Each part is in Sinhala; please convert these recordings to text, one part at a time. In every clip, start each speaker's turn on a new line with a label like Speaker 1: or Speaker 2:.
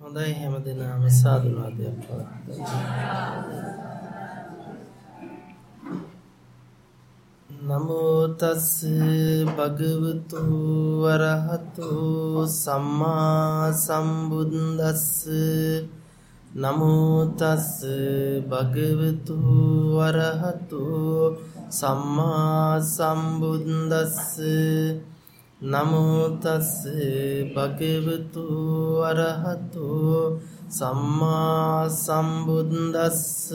Speaker 1: හොඳයි හැමදෙනාම සාදුනාදයක් පවත්වමු. නමෝ තස් භගවතු වරහතු සම්මා සම්බුද්දස්ස නමෝ තස් භගවතු වරහතු සම්මා සම්බුද්දස්ස නමෝ තස් භගවතු අරහතු සම්මා සම්බුද්දස්ස.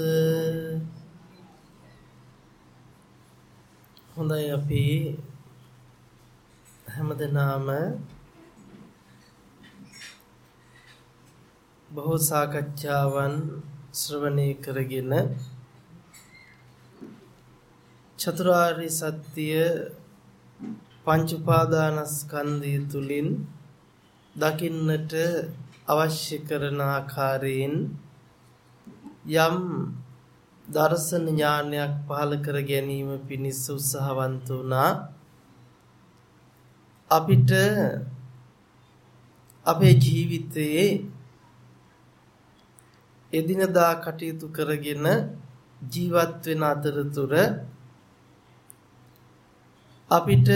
Speaker 1: හොඳයි අපි හැමදෙනාම බොහෝ සාකච්ඡාවන් ශ්‍රවණය කරගෙන චතුරාර්ය සත්‍ය පංච උපාදානස්කන්ධය තුලින් දකින්නට අවශ්‍ය කරන ආකාරයෙන් යම් දර්ශන ඥානයක් පහළ කර ගැනීම පිණිස උත්සාහවන්ත වුණා. අපිට අපේ ජීවිතයේ එදිනදා කටයුතු කරගෙන ජීවත් වෙන අතරතුර අපිට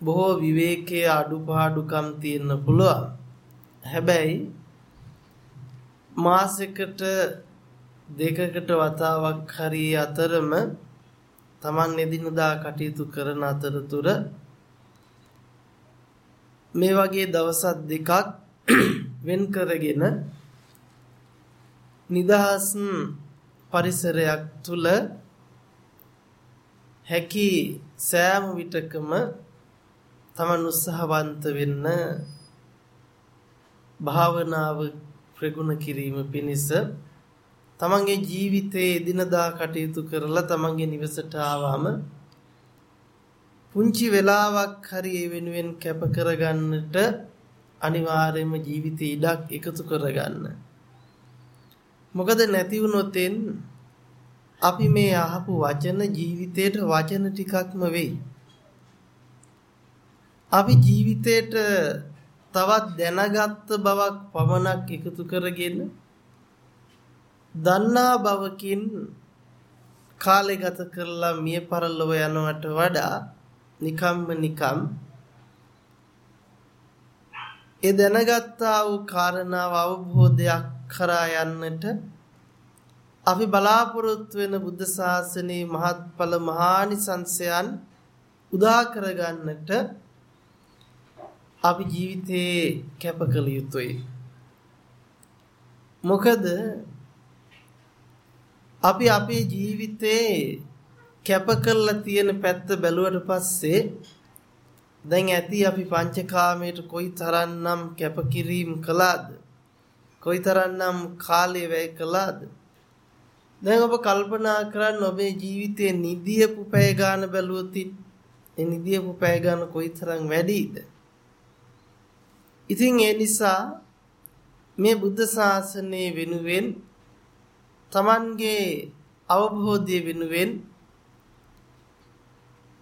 Speaker 1: බොහෝ විවේකයේ අඩුපාඩුකම් තියෙන්න පුළුවන්. හැබැයි මාසෙකට දෙකකට වතාවක් හරි අතරම Taman එදිනදා කටයුතු කරන අතරතුර මේ වගේ දවස් දෙකක් වෙන් කරගෙන නිදහස් පරිසරයක් තුල හැකි සෑම විටකම තමන් උත්සාහවන්ත වෙන්න භාවනාව ප්‍රගුණ කිරීම පිණිස තමන්ගේ ජීවිතයේ එදිනදා කටයුතු කරලා තමන්ගේ නිවසට ආවම පුංචි වෙලාවක් හරි ඒ වෙනුවෙන් කැප කරගන්නට අනිවාර්යයෙන්ම ජීවිතේ ඉඩක් එකතු කරගන්න. මොකද නැති වුණොතෙන් අපි මේ අහපු වචන ජීවිතේට වචන ටිකක්ම වෙයි. අපි ජීවිතේට තවත් දැනගත් බවක් පමණක් එකතු කරගෙන දන්නා බවකින් කාලය ගත කරලා මිය පරලොව යනවට වඩා නිකම්ම නිකම් ඒ දැනගත්තා වූ කාරණාව අවබෝධයක් කරා යන්නට අපි බලාපොරොත්තු වෙන බුද්ධ ශාසනයේ මහත්ඵල මහානිසංසයන් උදා කරගන්නට අපි ජීවිතේ කැප කළ යුතුයි. මොකද අපි අපේ ජීවිතේ කැප කරලා තියෙන පැත්ත බැලුවට පස්සේ දැන් ඇති අපි පංචකාමයට කොයිතරම්නම් කැපකිරීම කළාද කොයිතරම්නම් කාලය වැය කළාද දැන් ඔබ කල්පනා කරන්න ඔබේ ජීවිතයේ නිදියපු පැය ගන්න බැලුවොත් ඒ නිදියපු පැය ගන්න කොයිතරම් වැඩිද? ඉතින් ඒ නිසා මේ බුද්ධ ශාසනය වෙනුවෙන් Tamanගේ අවබෝධය වෙනුවෙන්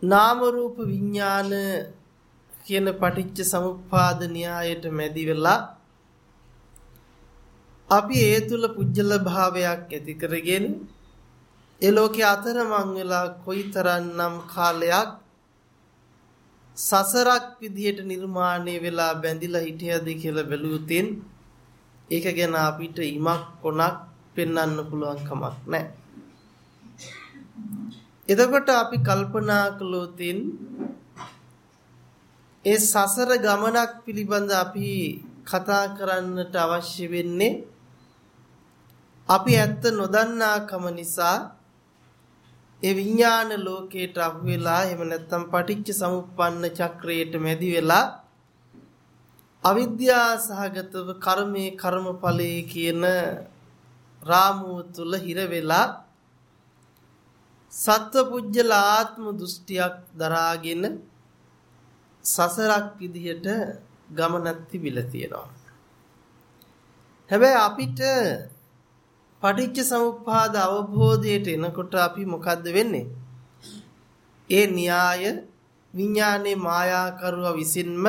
Speaker 1: නාම රූප විඥාන කියන පටිච්ච සමුප්පාද න්‍යායට මැදි වෙලා අපි ඒ තුල පුජ්‍යල භාවයක් ඇති කරගෙන ඒ ලෝකයේ අතරමං වෙලා කොයිතරම්නම් කාලයක් සසරක් විදියට නිර්මාණය වෙලා බැඳිලා හිටියද කියලා බැලුවොතින් ඒක ගැන අපිට ඉමක් කොනක් පෙන්වන්න පුළුවන් කමක් නැහැ. එතකොට අපි කල්පනා කළොතින් ඒ සසර ගමනක් පිළිබඳ අපි කතා කරන්නට අවශ්‍ය වෙන්නේ අපි ඇත්ත නොදන්නාකම නිසා ඒ විඥාන ලෝකයට අහු වෙලා එහෙම නැත්නම් පටිච්ච සමුප්පන්න චක්‍රයට මැදි වෙලා අවිද්‍යා සහගතව කර්මයේ කර්මඵලයේ කියන රාමුව තුල හිර වෙලා සත්වපුජ්‍යල ආත්ම දෘෂ්ටියක් දරාගෙන සසරක් විදිහට ගමනක් තිබිලා තියෙනවා. හැබැයි අපිට පටිච්ච සමුප්පාද අවබෝධයට එනකොට අපි මොකද්ද වෙන්නේ? ඒ න්‍යාය විඥානේ මායාකරුව විසින්ම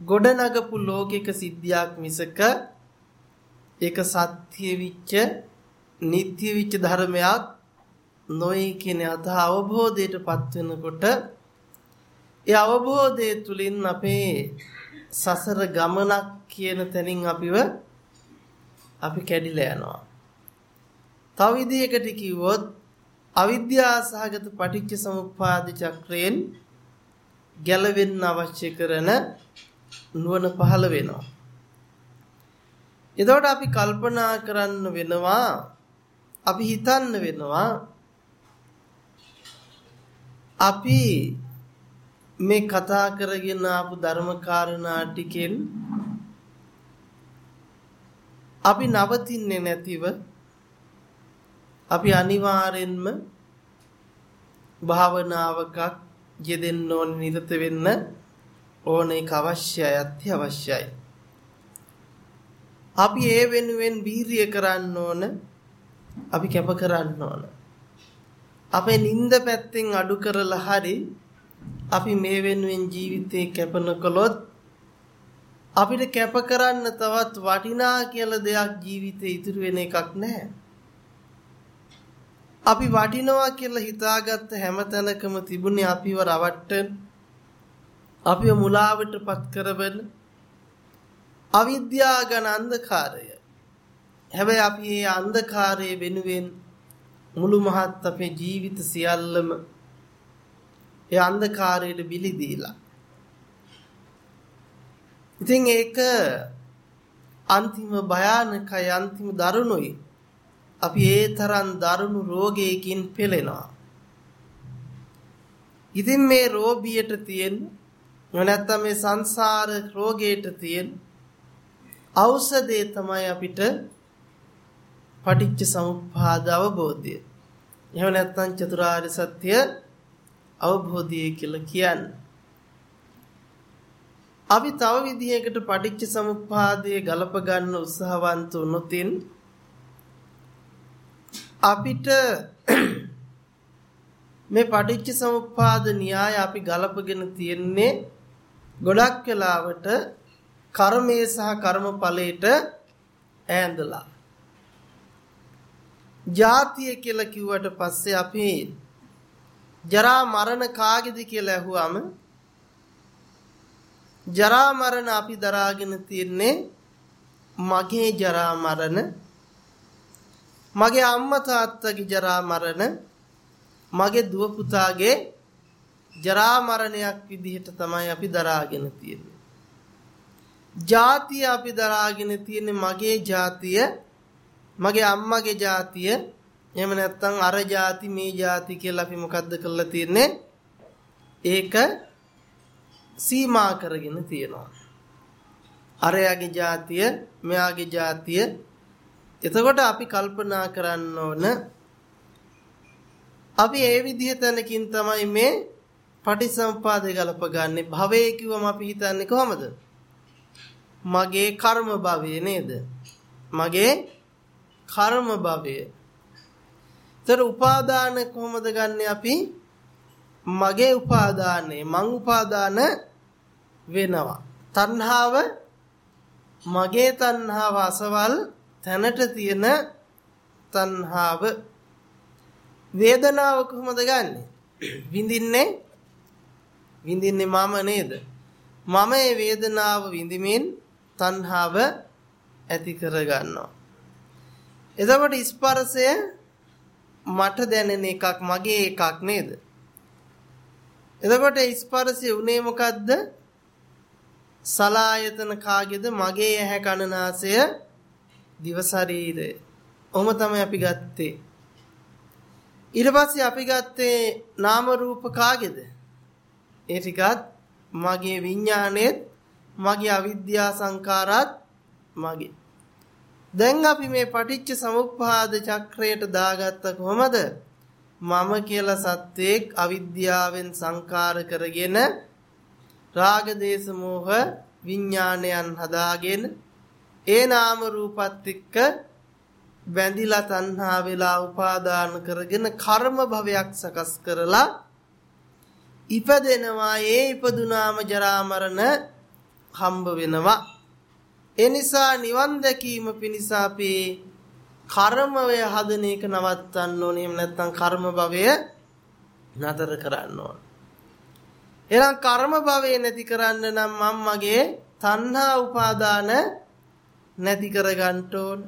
Speaker 1: ගොඩනගපු ලෝකික සිද්ධියක් මිසක ඒක සත්‍ය විච්ච නිත්‍ය විච්ච ධර්මයක් නොයි කියන අත අවබෝධයටපත් වෙනකොට ඒ අවබෝධය තුලින් අපේ සසර ගමනක් කියන තැනින් අපිව අපි කැඩිලා යනවා. තව විදිහකට කිව්වොත් අවිද්‍යා සහගත පටිච්ච සමුප්පාද චක්‍රයෙන් ගැලවෙන්න අවශ්‍ය කරන නුවණ පහළ වෙනවා. එතකොට අපි කල්පනා කරන්න වෙනවා අපි හිතන්න වෙනවා අපි මේ කතා කරගෙන ආපු ධර්ම කාරණා ටිකෙන් අපි නවතින්නේ නැතිව අපි අනිවාර්යෙන්ම භාවනාවකක් යෙදෙන්න ඕන නිරත වෙන්න ඕන එක අවශ්‍යයි අත්‍යවශ්‍යයි. අපි ඒ වෙනුවෙන් වීරිය කරන්න ඕන අපි කැප කරන්න ඕන. අපේ නිନ୍ଦ පැත්තෙන් අඩු කරලා හරි අපි මේ වෙනුවෙන් ජීවිතේ කැපන කළොත් අපිට කැප කරන්න තවත් වටිනා කියලා දෙයක් ජීවිතේ ඉතුරු වෙන එකක් නැහැ. අපි වටිනවා කියලා හිතාගත්ත හැම තැනකම තිබුණේ අපිව රවට්ටන අපිව මුලාවටපත් කරවන අවිද්‍යා ගණ අන්ධකාරය. හැබැයි අපි මේ අන්ධකාරයේ වෙනුවෙන් මුළු මහත් අපේ ජීවිත සියල්ලම ඒ අන්ධකාරයට බිලි දීලා. ඉතින් ඒක අන්තිම භයානකයි අන්තිම දරුණුයි. අපි ඒ තරම් දරුණු රෝගයකින් පෙළෙනවා. ඉතින් මේ රෝගියට තියෙන නැත්නම් මේ සංසාර රෝගයට තියෙන ඖෂධය තමයි අපිට පටිච්ච සමුප්පාද අවබෝධය. එහෙම නැත්නම් චතුරාර්ය සත්‍ය අවබෝධය කියලා කියන්නේ. අපි තව විදිහකට පටිච්ච සමුප්පාදයේ ගලප ගන්න උත්සාහවන්ත වුණොතින් අපිට මේ පටිච්ච සමුප්පාද න්‍යාය අපි ගලපගෙන තියෙන්නේ ගොඩක් වෙලාවට කර්මයේ සහ කර්මඵලයට ඈඳලා. ජාතිය කියලා කිව්වට පස්සේ අපි ජරා මරණ කාගේද කියලා ඇහුවම ජරා මරණ අපි දරාගෙන තියන්නේ මගේ ජරා මරණ මගේ අම්මා තාත්තගේ ජරා මරණ මගේ දුව පුතාගේ ජරා මරණයක් විදිහට තමයි අපි දරාගෙන තියෙන්නේ. ජාතිය අපි දරාගෙන තියෙන්නේ මගේ ජාතිය මගේ අම්මගේ ජාතිය එහෙම නැත්නම් අර ಜಾති මේ ಜಾති කියලා අපි මොකද්ද කරලා තියෙන්නේ? ඒක සීමා කරගෙන තියෙනවා. අරයාගේ ಜಾතිය, මෙයාගේ ಜಾතිය. එතකොට අපි කල්පනා කරන්න ඕන අපි ඒ විදිහ තැනකින් තමයි මේ පටිසම්පාදේ ගලපගන්නේ. භවයේ කිව්වම අපි හිතන්නේ කොහමද? මගේ කර්ම භවය නේද? මගේ කර්ම භවය තර උපාදාන කොහොමද ගන්නෙ අපි? මගේ උපාදානේ මං උපාදාන වෙනවා. තණ්හාව මගේ තණ්හාව අසවල් තැනට තියෙන තණ්හාව වේදනාව කොහොමද ගන්නෙ? විඳින්නේ විඳින්නේ මම නේද? මම මේ වේදනාව විඳිමින් තණ්හාව ඇති කර ගන්නවා. එතකොට ස්පර්ශය මට දැනෙන එකක් මගේ එකක් නේද? එතකොට ස්පර්ශය උනේ මොකද්ද? සලායතන කාගේද මගේ ඇහැ කන නාසය දිව ශරීරය. ඔහොම තමයි අපි ගත්තේ. ඊට පස්සේ අපි ගත්තේ නාම රූප කාගේද? ඒ ටිකත් මගේ විඥානෙත් මගේ අවිද්‍යා සංකාරات මගේ දැන් අපි මේ පටිච්ච සමුප්පාද චක්‍රයට දාගත්ත කොහමද? මම කියලා සත්වයක් අවිද්‍යාවෙන් සංකාර කරගෙන රාග දේශ මොහ විඥානයන් හදාගෙන ඒ නාම රූපත් එක්ක බැඳිලා තණ්හා වෙලා උපාදාන කරගෙන කර්ම භවයක් සකස් කරලා ඉපදෙනවා ඒ ඉපදුනාම ජරා මරණ හම්බ වෙනවා. ඒ නිසා නිවන් දැකීම පිණිස අපි කර්මය හදන එක නවත්තන්න ඕනේ. එහෙම නැත්නම් කර්ම භවය නතර කරන්න ඕන. එහෙනම් කර්ම භවය නැති කරන්න නම් මම මගේ තණ්හා උපාදාන නැති කරගන්න ඕන.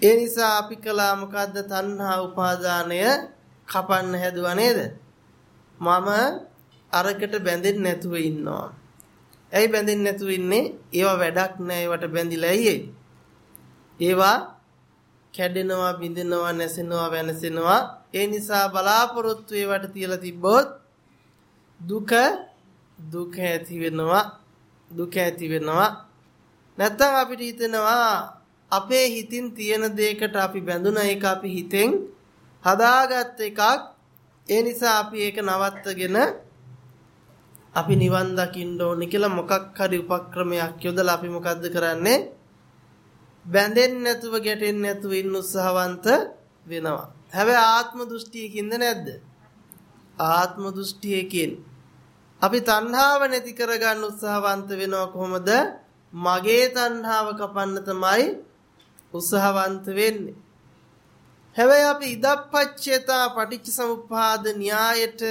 Speaker 1: ඒ නිසා අපි කළා මොකද්ද තණ්හා උපාදානය කපන්න හැදුවා නේද? මම අරකට බැඳෙන්නේ නැතුව ඉන්නවා. ඇයි බැඳෙන්නේ නැතුව ඉන්නේ? ඒවා වැඩක් නෑ ඒවට බැඳිලා ඇයි ඒවා කැඩෙනවා, බිඳෙනවා, නැසෙනවා, වෙනසෙනවා. ඒ නිසා බලාපොරොත්තු ඒවට තියලා තිබ්බොත් දුක දුක ඇති වෙනවා. දුක ඇති වෙනවා. නැත්තම් අපිට හිතෙනවා අපේ හිතින් තියෙන දෙයකට අපි බැඳුනා ඒක අපි හිතෙන් හදාගත් එකක් ඒ නිසා අපි ඒක නවත්තගෙන අපි නිවන් දකින්න ඕනේ කියලා මොකක් හරි උපක්‍රමයක් යොදලා අපි මොකද්ද කරන්නේ බැඳෙන්නේ නැතුව ගැටෙන්නේ නැතුව ඉන්න උත්සාහවන්ත වෙනවා හැබැයි ආත්ම දෘෂ්ටියකින්ද නැද්ද ආත්ම දෘෂ්ටියකින්. අපි තණ්හාව නැති කරගන්න උත්සාහවන්ත වෙනවා කොහොමද? මගේ තණ්හාව කපන්න තමයි උත්සාහවන්ත වෙන්නේ. හැබැයි අපි ඉදප්පච්චේතා පටිච්ච සමුප්පාද න්‍යායට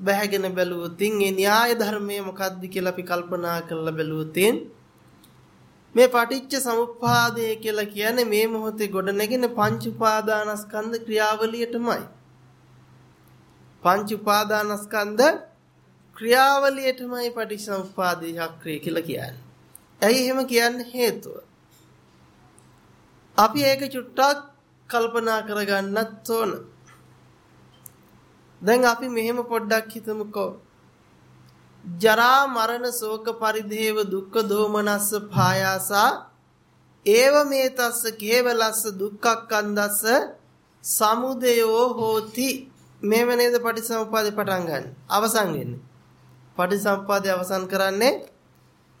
Speaker 1: බැහැගෙන බැලුවොතින් ඒ න්‍යාය ධර්මයේ මොකක්ද කියලා අපි කල්පනා කරලා බැලුවොතින් මේ පටිච්ච සමුප්පාදය කියලා කියන්නේ මේ මොහොතේ ගොඩනැගෙන පංච උපාදානස්කන්ධ ක්‍රියාවලියටමයි. පංච උපාදානස්කන්ධ ක්‍රියාවලියටමයි පටිච්ච සමුප්පාදේ චක්‍රය කියලා කියන්නේ. ඇයි එහෙම කියන්න හේතුව? අපි ඒක චුට්ටක් කල්පනා කරගන්නත් ඕන. දැන් අපි මෙහෙම පොඩ්ඩක් හිතමුකෝ. ජරා මරණ ශෝක පරිදේව දුක්ඛ දෝමනස්ස පායාසා ඒව මේ තස්ස කේවලස්ස දුක්ඛක්ඛන්දස්ස සමුදයෝ හෝති මේව නේද පටිසමුපාදේ පටන් ගන්න. අවසන් වෙන්නේ. පටිසමුපාදේ අවසන් කරන්නේ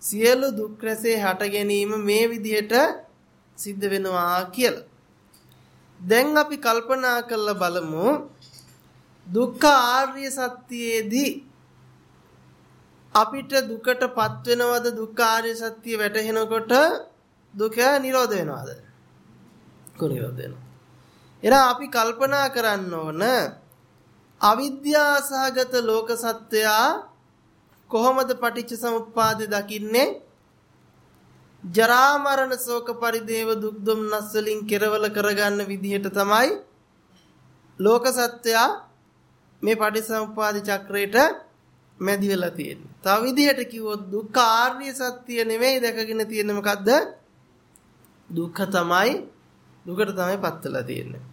Speaker 1: සියලු දුක් රැසේ හට ගැනීම මේ විදිහට සිද්ධ වෙනවා කියලා. දැන් අපි කල්පනා කරලා බලමු දුක්ඛ ආර්ය සත්‍යයේදී අපිට දුකටපත් වෙනවද දුක්ඛ ආර්ය සත්‍ය වැටහෙනකොට දුක නිරෝධ වෙනවද? නිරෝධ වෙනවා. එහෙනම් අපි කල්පනා කරන්න ඕන අවිද්‍යාසහගත ලෝක සත්වයා කොහොමද පටිච්ච සමුප්පාදේ දකින්නේ? ජරා මරණ ශෝක පරිදේව දුක් දුම්නස් වලින් කෙරවල කරගන්න විදිහට තමයි ලෝක සත්වයා මේ පටිසමුපාද චක්‍රයට මැදි වෙලා තියෙන්නේ. තව විදිහට කිව්වොත් දුක්ඛ ආර්ය සත්‍ය නෙමෙයි දැකගෙන තියෙන්නේ මොකද්ද? දුක්ඛ තමයි දුකට තමයි පත්වලා තියෙන්නේ.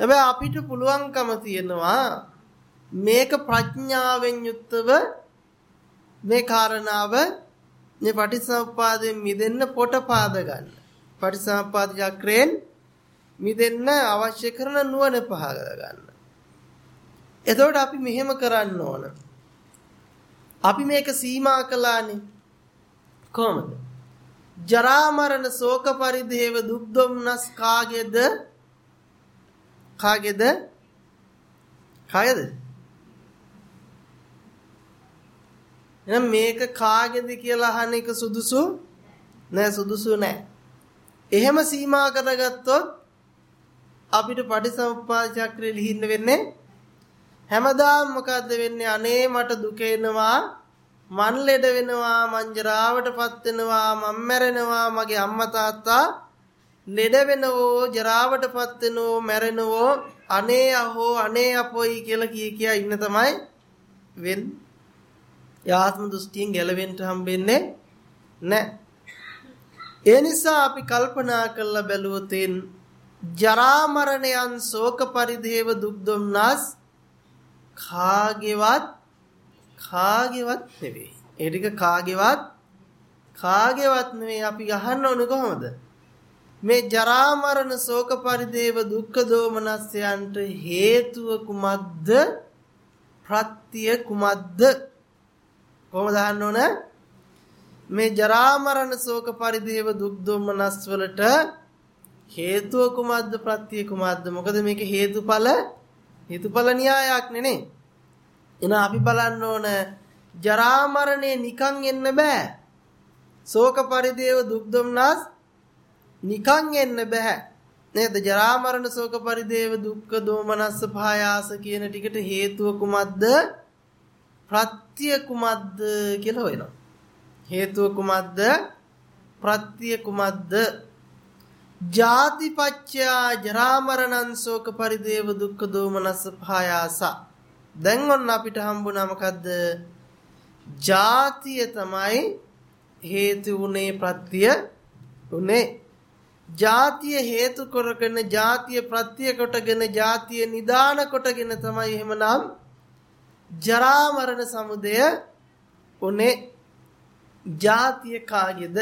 Speaker 1: හැබැයි අපිට පුළුවන්කම තියෙනවා මේක ප්‍රඥාවෙන් යුක්තව මේ කාරණාව මේ පටිසම්පාදයෙන් මිදෙන්න පොටපාද ගන්න. පටිසම්පාද චක්‍රයෙන් මිදෙන්න අවශ්‍ය කරන නුවණ පහ ගන්න. එතකොට අපි මෙහෙම කරන්න ඕන. අපි මේක සීමා කළානේ. කොහොමද? ජරා මරණ ශෝක පරිදේව දුක් දුම්නස් කාගේද? කාගේද? කාගේද? එහෙනම් මේක කාගේද කියලා අහන එක සුදුසු නෑ සුදුසු නෑ. එහෙම සීමා කරගත්තොත් අපිට පටිසමුප්පාද චක්‍රය ලිහින්න වෙන්නේ හැමදාම මොකද්ද වෙන්නේ අනේ මට දුක එනවා මන් ලෙඩ වෙනවා මං ජරාවටපත් වෙනවා මම මැරෙනවා මගේ අම්මා තාත්තා ලෙඩ වෙනවෝ ජරාවටපත් වෙනවෝ මැරෙනවෝ අනේ අහෝ අනේ අපොයි කියලා කිය කියා ඉන්න තමයි වෙන්නේ. යාත්ම දෘෂ්ටියෙන් ගැලවෙන්න හම්බෙන්නේ නැහැ. ඒ නිසා අපි කල්පනා කරලා බැලුවොත් ජරා මරණයන් ශෝක පරිදේව දුක් දුම්නස් කාගේවත් කාගේවත් නෙවෙයි. ඒ ටික කාගේවත් කාගේවත් නෙවෙයි අපි අහන්න ඕන කොහොමද? මේ ජරා මරණ ශෝක පරිදේව දුක්ඛ දෝමනස්යන්ට හේතුව කුමක්ද? ප්‍රත්‍ය කුමක්ද? කොහොමද අහන්න ඕන? මේ ජරා මරණ ශෝක පරිදේව දුක් දෝමනස් වලට හේතුව කුමක්ද ප්‍රත්‍ය කුමක්ද? මොකද මේක හේතුඵල හේතුඵල න්‍යායක් නේ එන අපි බලන්න ඕන ජරා මරණේ නිකන් එන්න බෑ. ශෝක පරිදේව දුක් දුම්නස් නිකන් එන්න බෑ. නේද? ජරා මරණ ශෝක පරිදේව දුක්ඛ දෝමනස්ස පහයාස කියන ටිකට හේතුව කුමක්ද? ප්‍රත්‍ය කුමක්ද කියලා හොයනවා. හේතුව කුමක්ද? ප්‍රත්‍ය කුමක්ද? ජාතිපච්චයා ජරා මරණං ශෝක පරිදේව දුක්ඛ දෝමනස්ස පහයාස. දැන් ඔන්න අපිට හම්බුණා මොකද්ද? ජාතිය තමයි හේතු උනේ ප්‍රත්‍ය උනේ ජාතිය හේතු කරගෙන ජාතිය ප්‍රත්‍ය කොටගෙන ජාතිය නිදාන කොටගෙන තමයි එහෙමනම් ජරා මරණ සමුදය උනේ. ජාතිය කාගේද?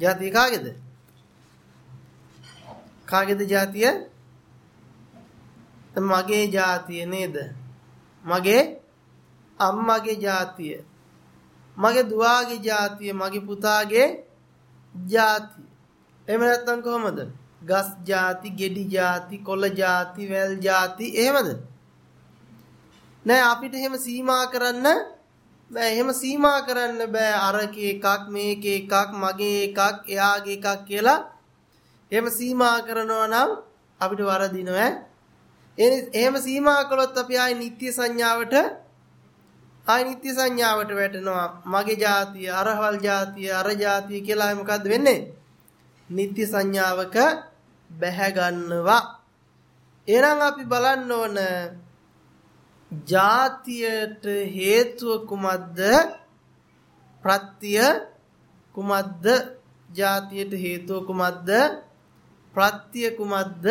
Speaker 1: ජාතිය කාගේද? කාගේද ජාතිය? මගේ ජාතිය නේද? මගේ අම්මගේ ජාතිය. මගේ දුවාගේ ජාතිය මගේ පුතාගේ ජාතිය. එහෙම නැත්නම් කොහමද? ගස් ಜಾති, ගෙඩි ಜಾති, කොළ ಜಾති, වැල් ಜಾති එහෙමද? නෑ අපිට එහෙම සීමා කරන්න බෑ. එහෙම සීමා කරන්න බෑ. අරකේ එකක් මේකේ එකක් මගේ එකක් එයාගේ එකක් කියලා. එහෙම සීමා කරනවා නම් අපිට වරදිනවා ඈ එහෙම සීමා කළොත් අපි ආයි නිත්‍ය සංඥාවට ආයි නිත්‍ය සංඥාවට වැටෙනවා. මගේ જાතිය අරහවල් જાතිය අර જાතිය කියලා මොකද්ද වෙන්නේ? නිත්‍ය සංඥාවක බැහැ ගන්නවා. එහෙනම් අපි බලන්න ඕන ජාතියට හේතුව කුමක්ද? ප්‍රත්‍ය කුමක්ද? ජාතියට හේතුව කුමක්ද? ප්‍රත්‍ය කුමක්ද?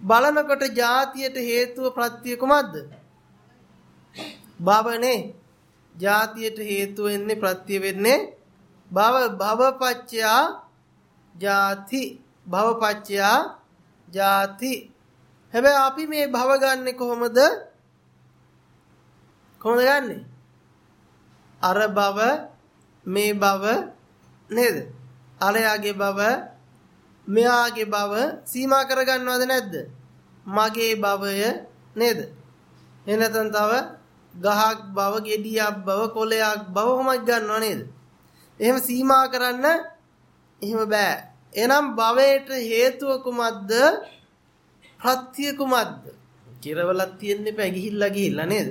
Speaker 1: බලනකොට ජාතියට හේතුව ප්‍රත්‍ය කුමක්ද? භවනේ ජාතියට හේතු වෙන්නේ ප්‍රත්‍ය වෙන්නේ භව භවපච්චයා ಜಾති භවපච්චයා ಜಾති හැබැයි අපි මේ භව ගන්නෙ කොහොමද? කොහොමද ගන්නෙ? අර භව මේ භව නේද? අරයාගේ භව මෙයාගේ භව සීමා කරගන්නවද නැද්ද? මගේ භවය නේද? එනතන් තව ගහක් බව, ගෙඩියක් බව, කොළයක් බව කොහොමද ගන්නව නේද? එහෙම සීමා කරන්න එහෙම බෑ. එහෙනම් භවයට හේතුව කුමක්ද? ප්‍රත්‍ය කුමක්ද? කිරවලක් තියෙන්න එපා ගිහිල්ලා ගිහිල්ලා නේද?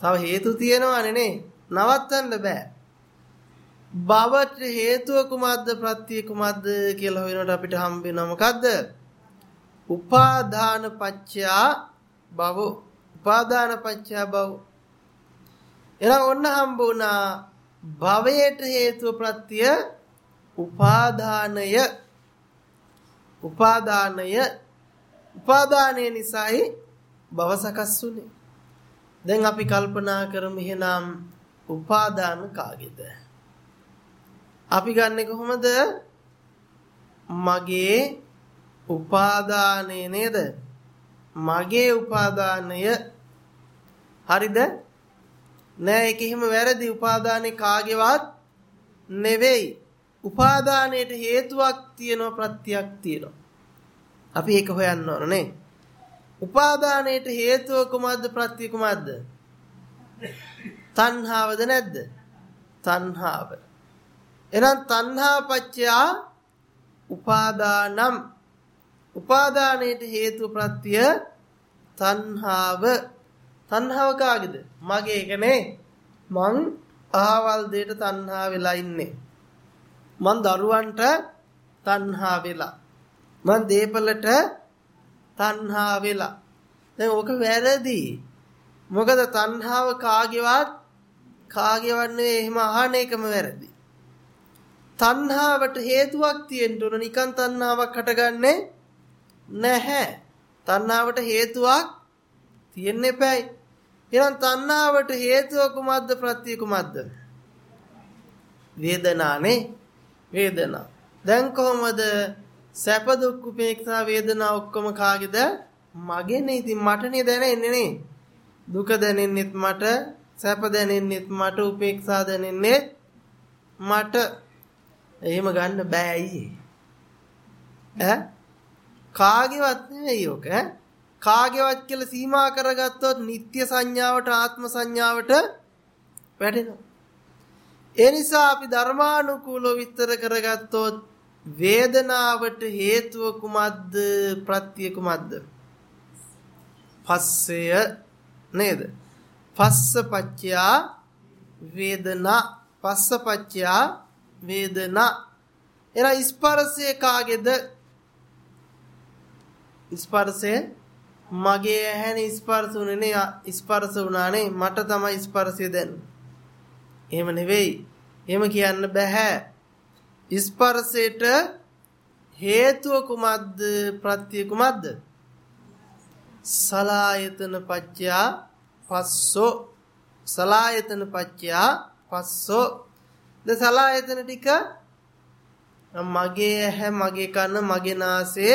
Speaker 1: තව හේතු තියෙනවනේ නේ. නවත්තන්න බෑ. භවට හේතුව කුමක්ද ප්‍රත්‍ය කුමක්ද කියලා හොයනකොට අපිට හම්බ වෙනවා මොකද්ද? උපාදාන පච්චයා භවෝ උපාදාන පච්චා භව. එහෙනම් ඔන්න හම්බ වුණා භවයට හේතුව ප්‍රත්‍ය උපාදානය. උපාදානය උපාදානය නිසායි භව සකස් වුනේ. දැන් අපි කල්පනා කරමු එහෙනම් උපාදාන කාගේද? අපි ගන්නෙ කොහොමද? මගේ උපාදානය නේද? මගේ උපාදානය හරිද නෑ ඒක එහෙම වැරදි උපාදානේ කාගේවත් නෙවෙයි උපාදානයට හේතුවක් තියෙනවා ප්‍රත්‍යක් තියෙනවා. අපි ඒක හොයන්න ඕන නේ. උපාදානයට හේතුව කුමක්ද ප්‍රත්‍ය කුමක්ද? තණ්හාවද නැද්ද? තණ්හාව. එහෙනම් තණ්හා පත්‍යා උපාදානම්. උපාදානයට හේතු ප්‍රත්‍ය තණ්හාව. තණ්හාව කාගේද? මගේ එකනේ මං අහවල් දෙයට තණ්හා වෙලා ඉන්නේ. මං දරුවන්ට තණ්හා වෙලා මං දීපලට තණ්හා වෙලා දැන් ඕක වැරදි මොකද තණ්හාව කාගේවත් කාගේවත් නෙවෙයි එහෙම අහන එකම වැරදි තණ්හාවට හේතුවක් තියෙන්න ඕන නිකන් තණ්හාවක් හටගන්නේ නැහැ. තණ්හාවට හේතුවක් තියෙන්න එපායි. එහෙනම් තණ්හාවට හේතුව කුමක්ද ප්‍රත්‍ය කුමක්ද? වේදනානේ වේදනා. දැන් කොහොමද සැප දුක් උපේක්ෂා වේදනා ඔක්කොම කාගේද? මගේනේ. ඉතින් මටනේ දැනෙන්නේ නේ. දුක දැනෙන්නෙත් මට, සැප දැනෙන්නෙත් මට, උපේක්ෂා දැනෙන්නෙත් මට. එහෙම ගන්න බෑ අයියේ. ඈ කාගේවත් නෙවෙයි ඔක කාගේවත් කියලා සීමා කරගත්තොත් නিত্য සංඥාවට ආත්ම සංඥාවට වැටෙනවා. ඒ නිසා අපි ධර්මානුකූලව විස්තර කරගත්තොත් වේදනාවට හේතුව කුමක්ද ප්‍රත්‍ය කුමක්ද? පස්සය නේද? පස්ස පච්චයා වේදනා පස්ස පච්චයා වේදනා එන ස්පර්ශය කාගේද ස්පර්ශය මගේ ඇහැනේ ස්පර්ශ උනේ ස්පර්ශ වුණානේ මට තමයි ස්පර්ශය දැනෙන්නේ. එහෙම නෙවෙයි. එහෙම කියන්න බෑ. ස්පර්ශයට හේතුව කුමක්ද ප්‍රත්‍ය කුමක්ද? සලායතන පච්චයා පස්සෝ සලායතන පච්චයා පස්සෝ ද සලායතන ටික මගේ ඇහැ මගේ කන මගේ නාසය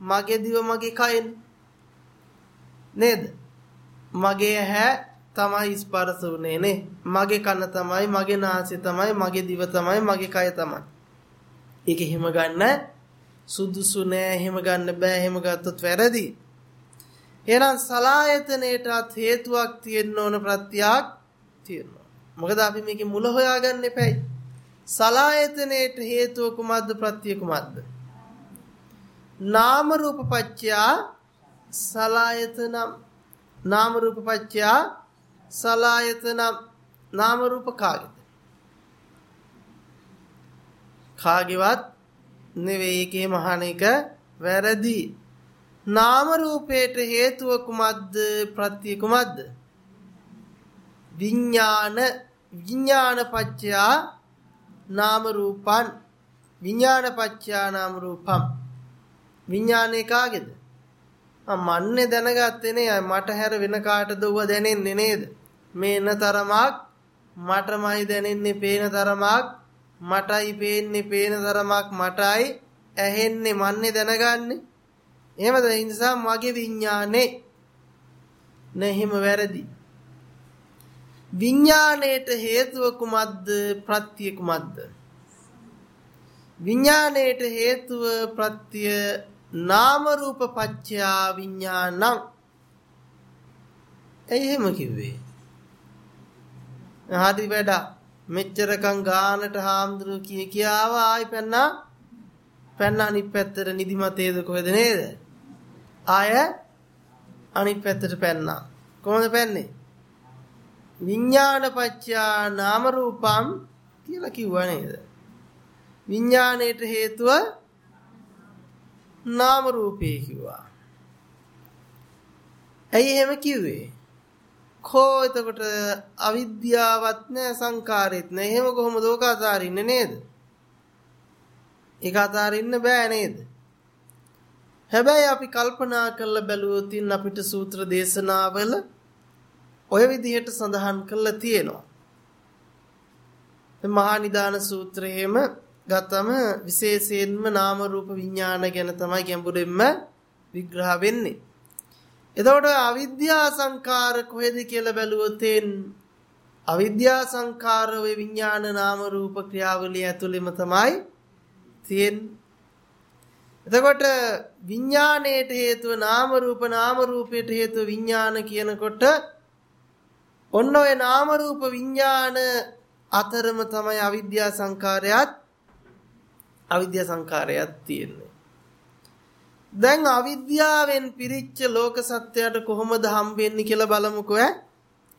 Speaker 1: මගේ දිව මගේ කයන නේද මගේ ඇහැ තමයි ස්පර්ශ වුනේ නේ. මගේ කන තමයි මගේ නාසය තමයි මගේ දිව තමයි මගේ කය තමයි. ඒක හිම ගන්න සුදුසු නෑ හිම ගන්න බෑ හිම ගත්තොත් වැරදි. එහෙනම් සලායතනයටත් හේතුවක් තියෙන්න ඕන ප්‍රත්‍යක් තියෙනවා. මොකද අපි මේකේ මුල හොයාගන්න එපැයි. සලායතනයට හේතුව කුමක්ද ප්‍රත්‍ය කුමක්ද? නාම රූප පත්‍යා සලායතනම්. නාම රූප පත්‍යා සලායතනම් නාම රූප කාගේද? කාගේවත් නෙවෙයි. ඒකේ මහාන එක වැරදි. නාම රූපයට හේතුව කුමක්ද? ප්‍රත්‍ය කුමක්ද? විඥාන. විඥාන පත්‍යා නාම රූපං විඥාන පත්‍යා නාම රූපම් විඥානේ කාගේද මන්නේ දැනගත්තේ නේ. මට හැර වෙන කාටද ඌව දැනෙන්නේ නේද? මේන තරමක් මටමයි දැනෙන්නේ පේන තරමක් මටයි පේන්නේ පේන තරමක් මටයි ඇහෙන්නේ මන්නේ දැනගන්නේ. එහෙමද? ඒ නිසා මගේ විඥානේ නැහිම වැරදි. විඥාණයට හේතුව කුමක්ද? ප්‍රත්‍ය කුමක්ද? විඥාණයට හේතුව ප්‍රත්‍ය නාම රූප පච්චයා විඥානං. එයි එහෙම කිව්වේ? හරි වැඩ. මෙච්චරකම් ගානට හාමුදුරු කිය කියාව ආයි පැන්නා. පැන්න අනිත් පැත්තට නිදිමතේද කොහෙද නේද? ආය අනිත් පැත්තට පැන්නා. කොහොමද පැන්නේ? විඥාන පච්චා නාම රූපම් කියලා කිව්වා නේද? විඥාණයට හේතුව නාම රූපේ කිව්වා. ඇයි එහෙම කිව්වේ? කෝ එතකොට අවිද්‍යාවත් නැ සංකාරෙත් නැ. එහෙම කොහොමද ඕක අතාරින්නේ නේද? ඒක අතාරින්න බෑ නේද? හැබැයි අපි කල්පනා කරලා බැලුවොත් අපිට සූත්‍ර දේශනාවල ඔය විදිහට සඳහන් කරලා තියෙනවා. මහා නිදාන සූත්‍රයේම ගත්තම විශේෂයෙන්ම නාම රූප විඥාන ගැන තමයි ගැඹුරින්ම විග්‍රහ වෙන්නේ. එතකොට අවිද්‍යා සංකාර කොහෙද කියලා බැලුවොත් අවිද්‍යා සංකාර වේ විඥාන නාම රූප ක්‍රියාවලිය ඇතුළෙම තමයි තියෙන්නේ. එතකොට විඥාණයට හේතුව නාම රූප නාම රූපයට හේතුව විඥාන කියනකොට ඔන්න ඔය නාම රූප විඥාන අතරම තමයි අවිද්‍යා සංකාරයත් අවිද්‍යා සංඛාරයක් තියෙන්නේ. දැන් අවිද්‍යාවෙන් පිරිච්ච ලෝක සත්‍යයට කොහොමද හම්බෙන්නේ කියලා බලමුකෝ ඈ.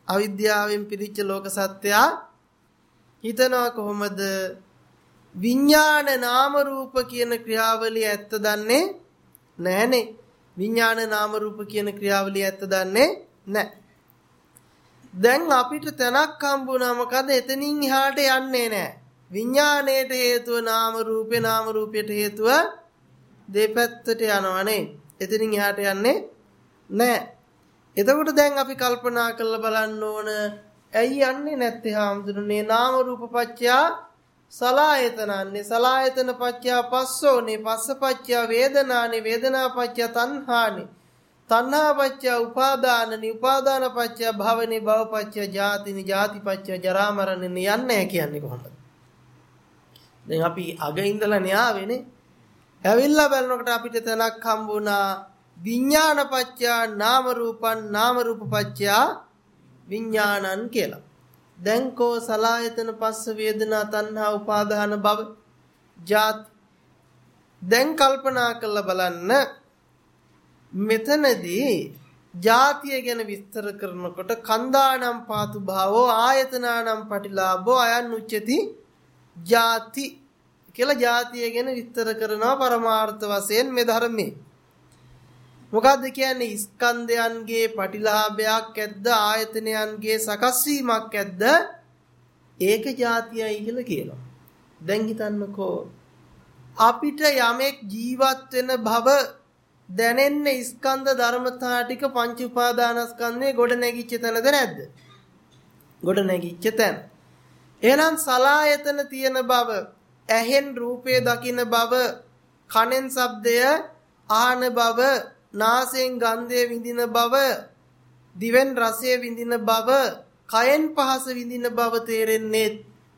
Speaker 1: අවිද්‍යාවෙන් පිරිච්ච ලෝක සත්‍යයා හිතනවා කොහොමද විඥාන නාම රූප කියන ක්‍රියාවලිය ඇත්ත දන්නේ නැහනේ. විඥාන නාම රූප කියන ක්‍රියාවලිය ඇත්ත දන්නේ නැහැ. දැන් අපිට තැනක් හම්බුණා මොකද එතනින් එහාට යන්නේ නැහැ. විඥාණයට හේතුව නාම රූපේ නාම රූපයට හේතුව දෙපැත්තට යනවනේ. එතනින් එහාට යන්නේ නැහැ. එතකොට දැන් අපි කල්පනා කරලා බලන්න ඕන ඇයි යන්නේ නැත්තේ හාමුදුරනේ? නාම රූප පත්‍යා සලායතනන්නේ. සලායතන පත්‍යා පස්සෝනේ. පස්ස පත්‍යා වේදනානේ. වේදනා පත්‍යා තණ්හානේ. තණ්හා පත්‍යා උපාදානනි. උපාදාන පත්‍යා භවනේ. භව පත්‍යා ජාතිනි. ජාති පත්‍යා ජරා මරණනි. යන්නේ කියන්නේ කොහොමද? දැන් අපි අග ඉඳලා න්යාවෙනේ. ඇවිල්ලා බලනකොට අපිට තැනක් හම්බුණා. විඥානපච්චා නාම රූපං නාම රූපපච්චා විඥානං කියලා. දැන් කෝ සලායතන පස්ස වේදනා තණ්හා උපාදාන භව ජාති. දැන් කල්පනා කරලා බලන්න. මෙතනදී ජාතිය ගැන විස්තර කරනකොට කන්දානම් පාතු භාවෝ ආයතනානම් පටිලාභෝ අයන් උච්චති ජාති. කියලා ජාතිය ගැන විස්තර කරනවා පරමාර්ථ වශයෙන් මේ ධර්මයේ. මොකද්ද කියන්නේ? ස්කන්ධයන්ගේ පටිලාභයක් ඇද්ද? ආයතනයන්ගේ සකස් වීමක් ඇද්ද? ඒක જાතියයි කියලා කියනවා. දැන් හිතන්නකෝ. අපිට යමෙක් ජීවත් වෙන භව දැනෙන්න ස්කන්ධ ධර්මතා ටික පංච උපාදානස්කන්ධේ ගොඩ නැගිච්ච තැනද නැද්ද? ගොඩ නැගිච්ච තැන. එහෙනම් සලායතන තියෙන බව ඇහෙන් රූපය දකින බව කනෙන් ශබ්දය ආහන බව නාසයෙන් ගන්ධය විඳින බව දිවෙන් රසය විඳින බව කයෙන් පහස විඳින බව තේරෙන්නේ.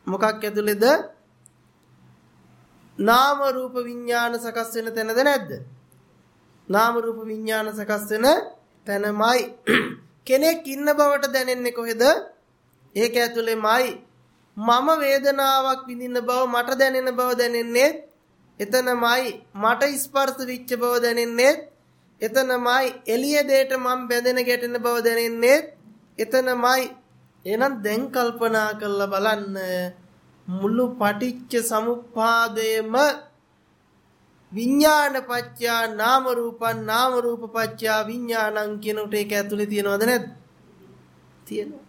Speaker 1: මොකක් ඇතුළේද? නාම රූප විඥාන සකස් වෙන තැනද නැද්ද? නාම රූප විඥාන සකස් වෙන තැනමයි. කෙනෙක් ඉන්න බවට දැනෙන්නේ කොහෙද? ඒක ඇතුළේමයි. මම වේදනාවක් විඳින බව මට දැනෙන බව දැනෙන්නේ එතනමයි. මට ස්පර්ශ විච්ච බව දැනෙන්නේ එතනමයි. එළිය දෙයට මම බැඳෙන ගැටෙන බව දැනෙන්නේ එතනමයි. එහෙනම් දැන් කල්පනා කරලා බලන්න. මුළු පටිච්ච සමුප්පාදයේම විඥාන පත්‍යා නාම රූපං නාම රූප පත්‍යා විඥානං කියන උට ඒක ඇතුලේ තියෙනවද නැද්ද? තියෙනවා.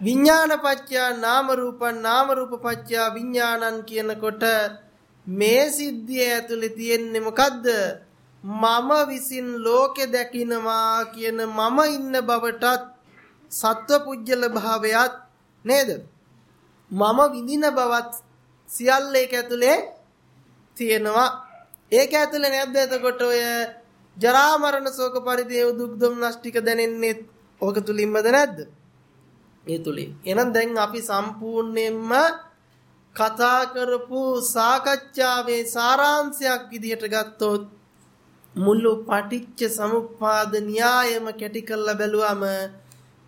Speaker 1: විඥාන පත්‍යා නාම රූපං නාම රූප පත්‍යා විඥානං කියනකොට මේ සිද්ධිය ඇතුලේ තියෙන්නේ මොකද්ද? මම විසින් ලෝකෙ දැකිනවා කියන මම ඉන්න බවටත් සත්ව පුජ්‍යල භාවයත් නේද? මම විඳින බවත් සියල්ල ඒක ඇතුලේ තියෙනවා. ඒක ඇතුලේ නැද්ද? එතකොට ඔය ජරා මරණ ශෝක පරිදේව දුක් දුම්නස් ටික දැනෙන්නේ ඕක තුලින්මද නැද්ද? ඒ තුලින් එහෙනම් දැන් අපි සම්පූර්ණයෙන්ම කතා කරපු සාකච්ඡාවේ සාරාංශයක් විදිහට ගත්තොත් මුළු පටිච්ච සමුප්පාද න්‍යායම කැටි කරලා බැලුවම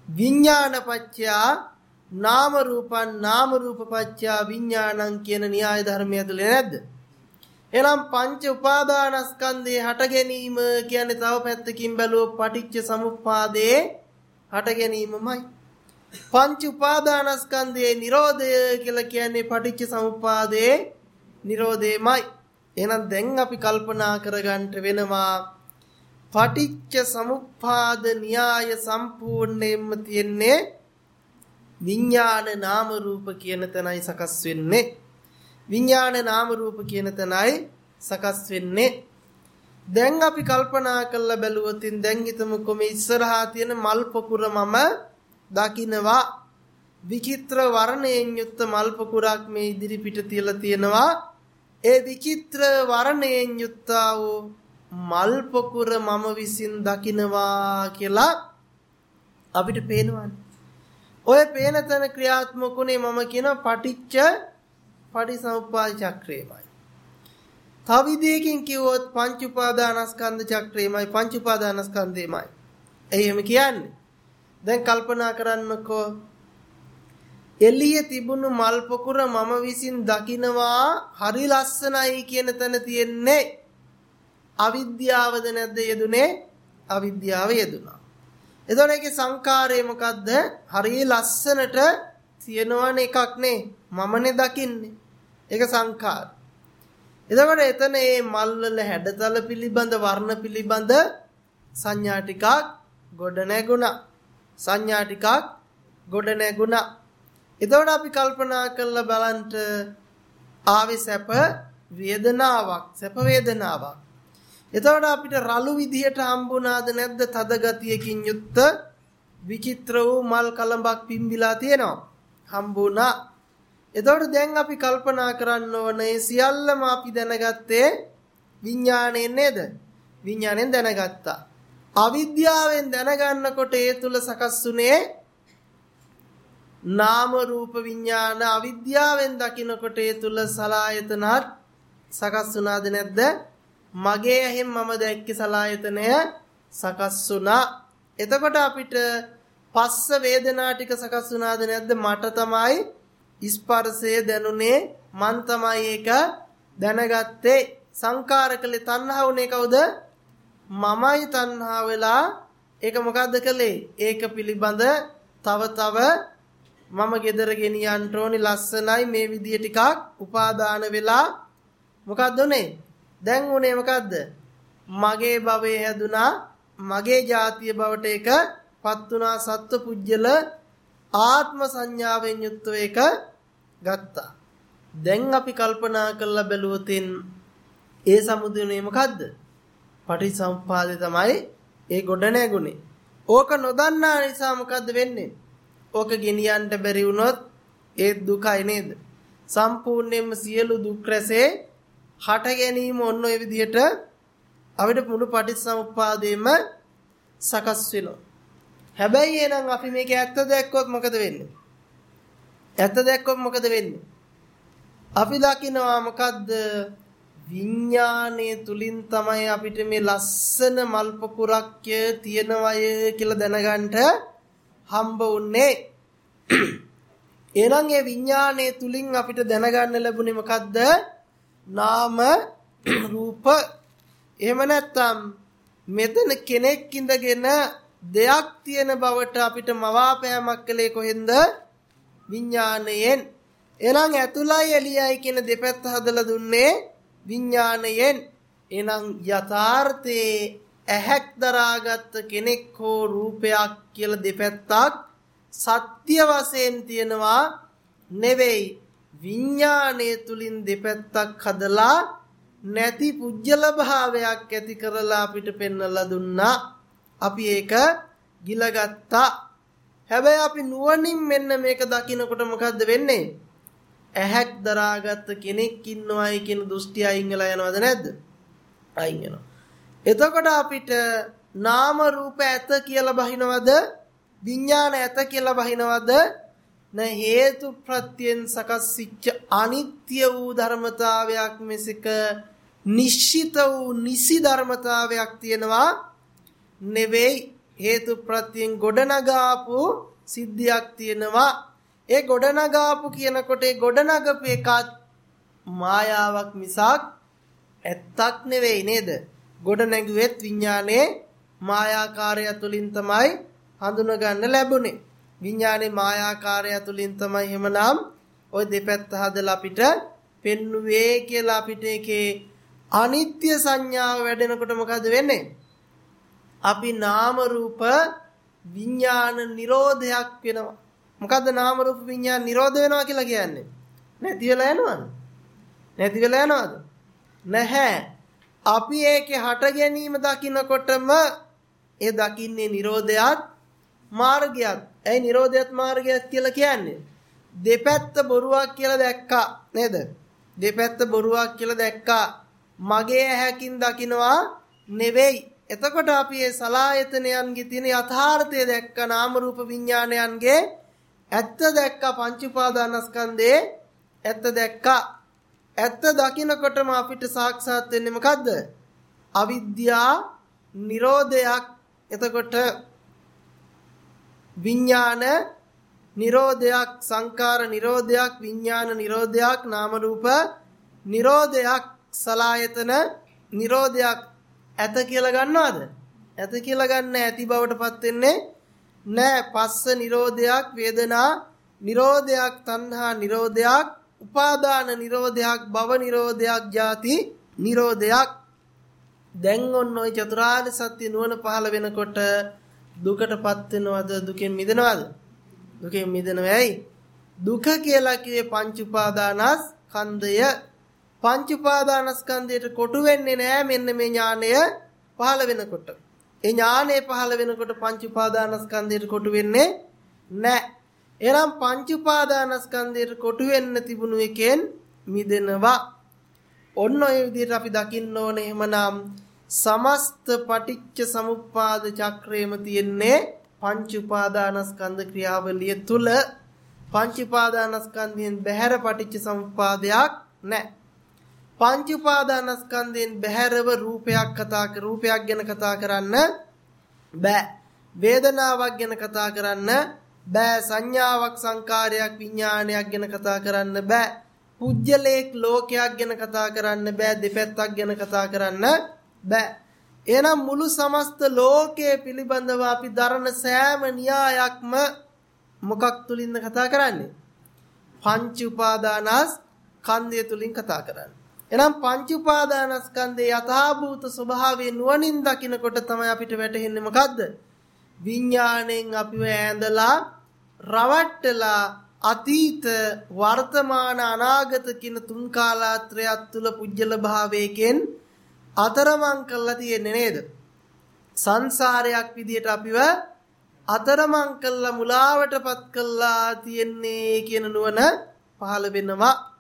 Speaker 1: විඥානපච්චයා නාම රූපං නාම රූපපච්චයා විඥානං කියන න්‍යාය ධර්මය ඇතුලේ නැද්ද? එහෙනම් පංච උපාදානස්කන්ධේ හට ගැනීම කියන්නේ තව පැත්තකින් බැලුවොත් පටිච්ච සමුප්පාදයේ හට ගැනීමමයි. පංච උපාදානස්කන්ධයේ Nirodha කියලා කියන්නේ පටිච්ච සමුප්පාදයේ Nirodheමයි. එහෙනම් දැන් අපි කල්පනා කරගන්න වෙනවා පටිච්ච සමුප්පාද න්‍යාය සම්පූර්ණයෙන්ම තියෙන්නේ විඥාන නාම රූප කියන තැනයි සකස් වෙන්නේ විඥාන නාම රූප කියන තැනයි සකස් වෙන්නේ දැන් අපි කල්පනා කරලා බැලුවොත් දැන් හිතමුකෝ මේ ඉස්සරහා තියෙන මල් පොකුර මම දකින්නවා විචිත්‍ර වර්ණයෙන් යුක්ත මල් පොකුරක් මේ ඉදිරි පිට තියලා තියෙනවා ඒ විචිත්‍ර වර්ණයෙන් යුක්තා වූ මල් පොකුර මම විසින් දකිනවා කියලා අපිට පේනවනේ. ඔය පේන තැන ක්‍රියාත්මකුනේ මම කියන පටිච්ච පටිසමුප්පාද චක්‍රයමයි. තව විදිහකින් කිව්වොත් පංච උපාදානස්කන්ධ චක්‍රයමයි පංච උපාදානස්කන්ධයමයි. එහෙම කියන්නේ. දැන් කල්පනා කරන්නකෝ. එළියේ තිබුණු මල් පොකුර මම විසින් දකිනවා හරි ලස්සනයි කියන තැන තියෙන්නේ. අවිද්‍යාවද නැද්ද යෙදුනේ? අවිද්‍යාව යෙදුනා එතකොට ඒකේ සංකාරය මොකද්ද? හරි ලස්සනට තියෙනවන එකක් නේ. මමනේ දකින්නේ. ඒක සංකාර එතකොට එතන මේ මල් වල හැඩතල පිළිබඳ වර්ණ පිළිබඳ සංඥා ටිකක් ගොඩ නැගුණා. සංඥා ටිකක් ගොඩ නැගුණා එතකොට අපි කල්පනා කරලා බලන්න ආවේ සැප වේදනාවක් සැප වේදනාවක්. එතකොට අපිට රළු විදිහට හම්බුණාද නැද්ද තද ගතියකින් යුක්ත විචිත්‍ර වූ මල් කලඹක් පිම්බිලා තියෙනවා. හම්බුණා. එතකොට දැන් අපි කල්පනා කරන්න ඕනේ සියල්ලම අපි දැනගත්තේ විඥාණයෙන් නේද? විඥාණයෙන් දැනගත්තා. අවිද්‍යාවෙන් දැනගන්නකොට ඒ තුල සකස්ුනේ නාම රූප විඥාන අවිද්‍යාවෙන් දකිනකොට ඒ තුල සලායතනත් සකස් වුණාද නැද්ද? මගේ ඇහෙන් මම දැක්කේ සලායතනය සකස් වුණා. එතකොට අපිට පස්ස වේදනා ටික සකස් වුණාද නැද්ද? මට තමයි ස්පර්ශය දැනුනේ මන් තමයි ඒක දැනගත්තේ සංකාරකලේ තණ්හා උනේ කවුද මමයි තණ්හා වෙලා ඒක මොකද්ද කළේ ඒක පිළිබඳ තව තව මම gedara ගෙනියන්න ඕනි ලස්සනයි මේ විදිය ටිකක් උපාදාන වෙලා මොකද්ද උනේ දැන් උනේ මොකද්ද මගේ භවයේ හැදුනා මගේ ජාතිය බවට එක පත් වුණා සත්ව පුජ්‍යල ආත්ම සංඥාවෙන් යුක්තව එක ගත්තා. දැන් අපි කල්පනා කරලා බැලුවොතින් ඒ සමුදයනේ මොකද්ද? පටිසම්පාදේ තමයි ඒ ගොඩ නැගුණේ. ඕක නොදන්නා නිසා මොකද්ද වෙන්නේ? ඕක ගෙනියන්න බැරි වුණොත් ඒ දුකයි නේද? සම්පූර්ණයෙන්ම සියලු දුක් රැසේ හට ගැනීම ඔන්න ඔය විදිහට අපිට මුළු පටිච්චසමුප්පාදේම සකස් වෙනවා. හැබැයි එහෙනම් අපි මේක ඇත්ත දැක්කොත් මොකද වෙන්නේ? ඇත්ත දැක්කොත් මොකද වෙන්නේ? අපි දකිනවා මොකද්ද? විඥානයේ තුලින් තමයි අපිට මේ ලස්සන මල් පොකුරක්ය තියනවය කියලා දැනගන්න හම්බ වුන්නේ. එහෙනම් ඒ විඥානයේ තුලින් අපිට දැනගන්න ලැබුණේ මොකද්ද? නාම රූප එහෙම නැත්නම් මෙතන කෙනෙක් ඉඳගෙන දෙයක් තියෙන බවට අපිට මවාපෑමක් කළේ කොහෙන්ද විඥාණයෙන් එහෙනම් ඇතුළයි එළියයි කියන දෙපැත්ත හදලා දුන්නේ විඥාණයෙන් එහෙනම් යථාර්ථයේ ඇහැක් දරාගත් කෙනෙක් හෝ රූපයක් කියලා දෙපැත්තක් සත්‍ය වශයෙන් තියෙනවා නෙවෙයි. විඥාණය තුලින් දෙපැත්තක් හදලා නැති පුජ්‍යල භාවයක් ඇති කරලා අපිට පෙන්වලා දුන්නා. අපි ඒක ගිලගත්තා. හැබැයි අපි නුවණින් මෙන්න මේක දකිනකොට මොකද්ද වෙන්නේ? ඇහැක් දරාගත්ත කෙනෙක් ඉන්නවයි කියන දෘෂ්ටි අයින් වෙලා යනවද නැද්ද? අයින් වෙනවා. එතකොට අපිට නාම රූප ඇත කියලා බහිනවද? විඥාන ඇත කියලා බහිනවද? න හේතු ප්‍රත්‍යයෙන් සකස් සිච්ච අනිත්‍ය වූ ධර්මතාවයක් මිසක නිශ්චිත වූ නිසි ධර්මතාවයක් තියෙනවා නෙවෙයි. හේතු ප්‍රත්‍යයෙන් ගොඩනගාපු සිද්ධියක් තියෙනවා. ඒ ගොඩනගාපු කියනකොට ඒ ගොඩනගපු එකත් මායාවක් මිසක් ඇත්තක් නෙවෙයි නේද ගොඩ නැගුවෙත් විඥානයේ මායාකාරය තුලින් තමයි හඳුනගන්න ලැබුණේ විඥානේ මායාකාරය තුලින් තමයි එහෙමනම් ওই දෙපැත්ත හදලා අපිට පෙන්නුවේ කියලා අපිට ඒකේ අනිත්‍ය සංඥාව වැඩෙනකොට මොකද වෙන්නේ? අපි නාම රූප විඥාන නිරෝධයක් වෙනවා. මොකද්ද නාම රූප විඥාන නිරෝධ වෙනවා කියලා කියන්නේ? නැති වෙලා යනවද? නැති වෙලා යනවද? නැහැ. අපි ඒකේ හට ගැනීම දකින්නකොටම ඒ දකින්නේ නිරෝධයත් මාර්ගයත්. ඇයි නිරෝධයත් මාර්ගයත් කියලා කියන්නේ? දෙපැත්ත බොරුවක් කියලා දැක්කා නේද? දෙපැත්ත බොරුවක් කියලා දැක්කා. මගේ ඇහැකින් දකිනවා නෙවෙයි. එතකොට අපි මේ සලායතනයන්ගේ තියෙන යථාර්ථය දැක්ක නාම රූප විඥානයන්ගේ ඇත්ත දැක්ක පංච උපාදානස්කන්ධේ ඇත්ත දැක්කා. ඇත්ත දකිනකොටම අපිට සාක්ෂාත් වෙන්නේ මොකද්ද? අවිද්‍යා නිරෝධයක්. එතකොට විඥාන නිරෝධයක් සංකාර නිරෝධයක් විඥාන නිරෝධයක් නාම රූප නිරෝධයක් සලායතන නිරෝධයක් ඇත කියලා ගන්නවද ඇත කියලා ගන්න ඇති බවටපත් වෙන්නේ නෑ පස්ස නිරෝධයක් වේදනා නිරෝධයක් තණ්හා නිරෝධයක් උපාදාන නිරෝධයක් භව නිරෝධයක් ජාති නිරෝධයක්. දැන් ඔන්න ඔය චතුරාර්ය සත්‍ය නුවණ පහළ වෙනකොට දුකටපත් වෙනවද? දුකෙන් මිදෙනවද? දුකෙන් මිදෙනවයි දුක කියලා කියේ පංච උපාදානස්කන්ධය පංච උපාදානස්කන්ධයට කොටු වෙන්නේ නැහැ මෙන්න මේ ඥානය පහළ වෙනකොට. ඒ ඥානය පහළ වෙනකොට පංච උපාදානස්කන්ධයට කොටු වෙන්නේ නැහැ. එනම් පංච උපාදානස්කන්ධයට කොටු වෙන්න තිබුණු එකෙන් මිදෙනවා. ඔන්න ඔය විදිහට අපි දකින්න ඕනේ එහෙමනම් සමස්ත පටිච්ච සමුප්පාද චක්‍රයේම තියෙන්නේ පංච උපාදානස්කන්ධ ක්‍රියාවලිය තුල පංච උපාදානස්කන්ධයෙන් බැහැර පටිච්ච සමුප්පාදයක් නැහැ. පංච උපාදානස්කන්ධයෙන් බැහැරව රූපයක් කතා කර රූපයක් ගැන කතා කරන්න බෑ. වේදනාවක් ගැන කතා කරන්න බෑ. සංඥාවක් සංකාරයක් විඥානයක් ගැන කතා කරන්න බෑ. පුජ්‍යලේක් ලෝකයක් ගැන කතා කරන්න බෑ. දෙපැත්තක් ගැන කතා කරන්න බෑ. එහෙනම් මුළු සමස්ත ලෝකයේ පිළිබඳව අපි දරන සෑම න්‍යායක්ම මොකක් තුලින්ද කතා කරන්නේ? පංච උපාදානස් කන්දය තුලින් කතා කරන්නේ. එහෙනම් පංච උපාදානස්කන්ධයේ යථාභූත ස්වභාවය නුවණින් දකිනකොට තමයි අපිට වැටහෙන්නේ මොකද්ද? විඥාණයෙන් අපිව ඈඳලා රවට්ටලා අතීත වර්තමාන අනාගත කියන තුන් කාලාත්‍රයක් තුල පුජ්‍යල භාවයකින් අතරමං කරලා තියෙන්නේ නේද? සංසාරයක් විදියට අපිව අතරමං කළා මුලාවටපත් කළා තියෙන්නේ කියන නුවණ පහළ වෙනවා.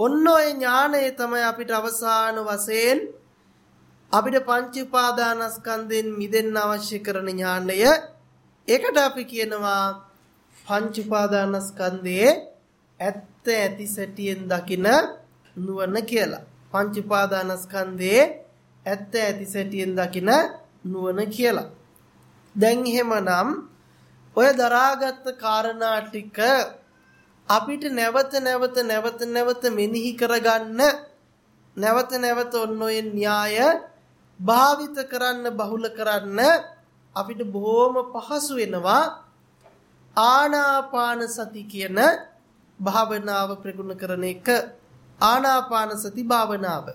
Speaker 1: ඔන්න ඔය ඥානය තමයි අපිට අවසාන වශයෙන් අපිට පංච උපාදානස්කන්ධෙන් මිදෙන්න අවශ්‍ය කරන ඥානය. ඒකට අපි කියනවා පංච උපාදානස්කන්ධයේ ඇත්ත ඇති සැටියෙන් දකින නුවණ කියලා. පංච උපාදානස්කන්ධයේ ඇත්ත ඇති සැටියෙන් දකින නුවණ කියලා. දැන් එහෙමනම් ඔය දරාගත් කාරණා ටික අපිට නැවත නැවත නැවත නැවත මෙනෙහි කරගන්න නැවත නැවත ඔන්න ඔය න්‍යාය භාවිත කරන්න බහුල කරන්න අපිට බොහොම පහසු වෙනවා ආනාපාන සති කියන භාවනාව ප්‍රගුණ කරන එක ආනාපාන සති භාවනාව.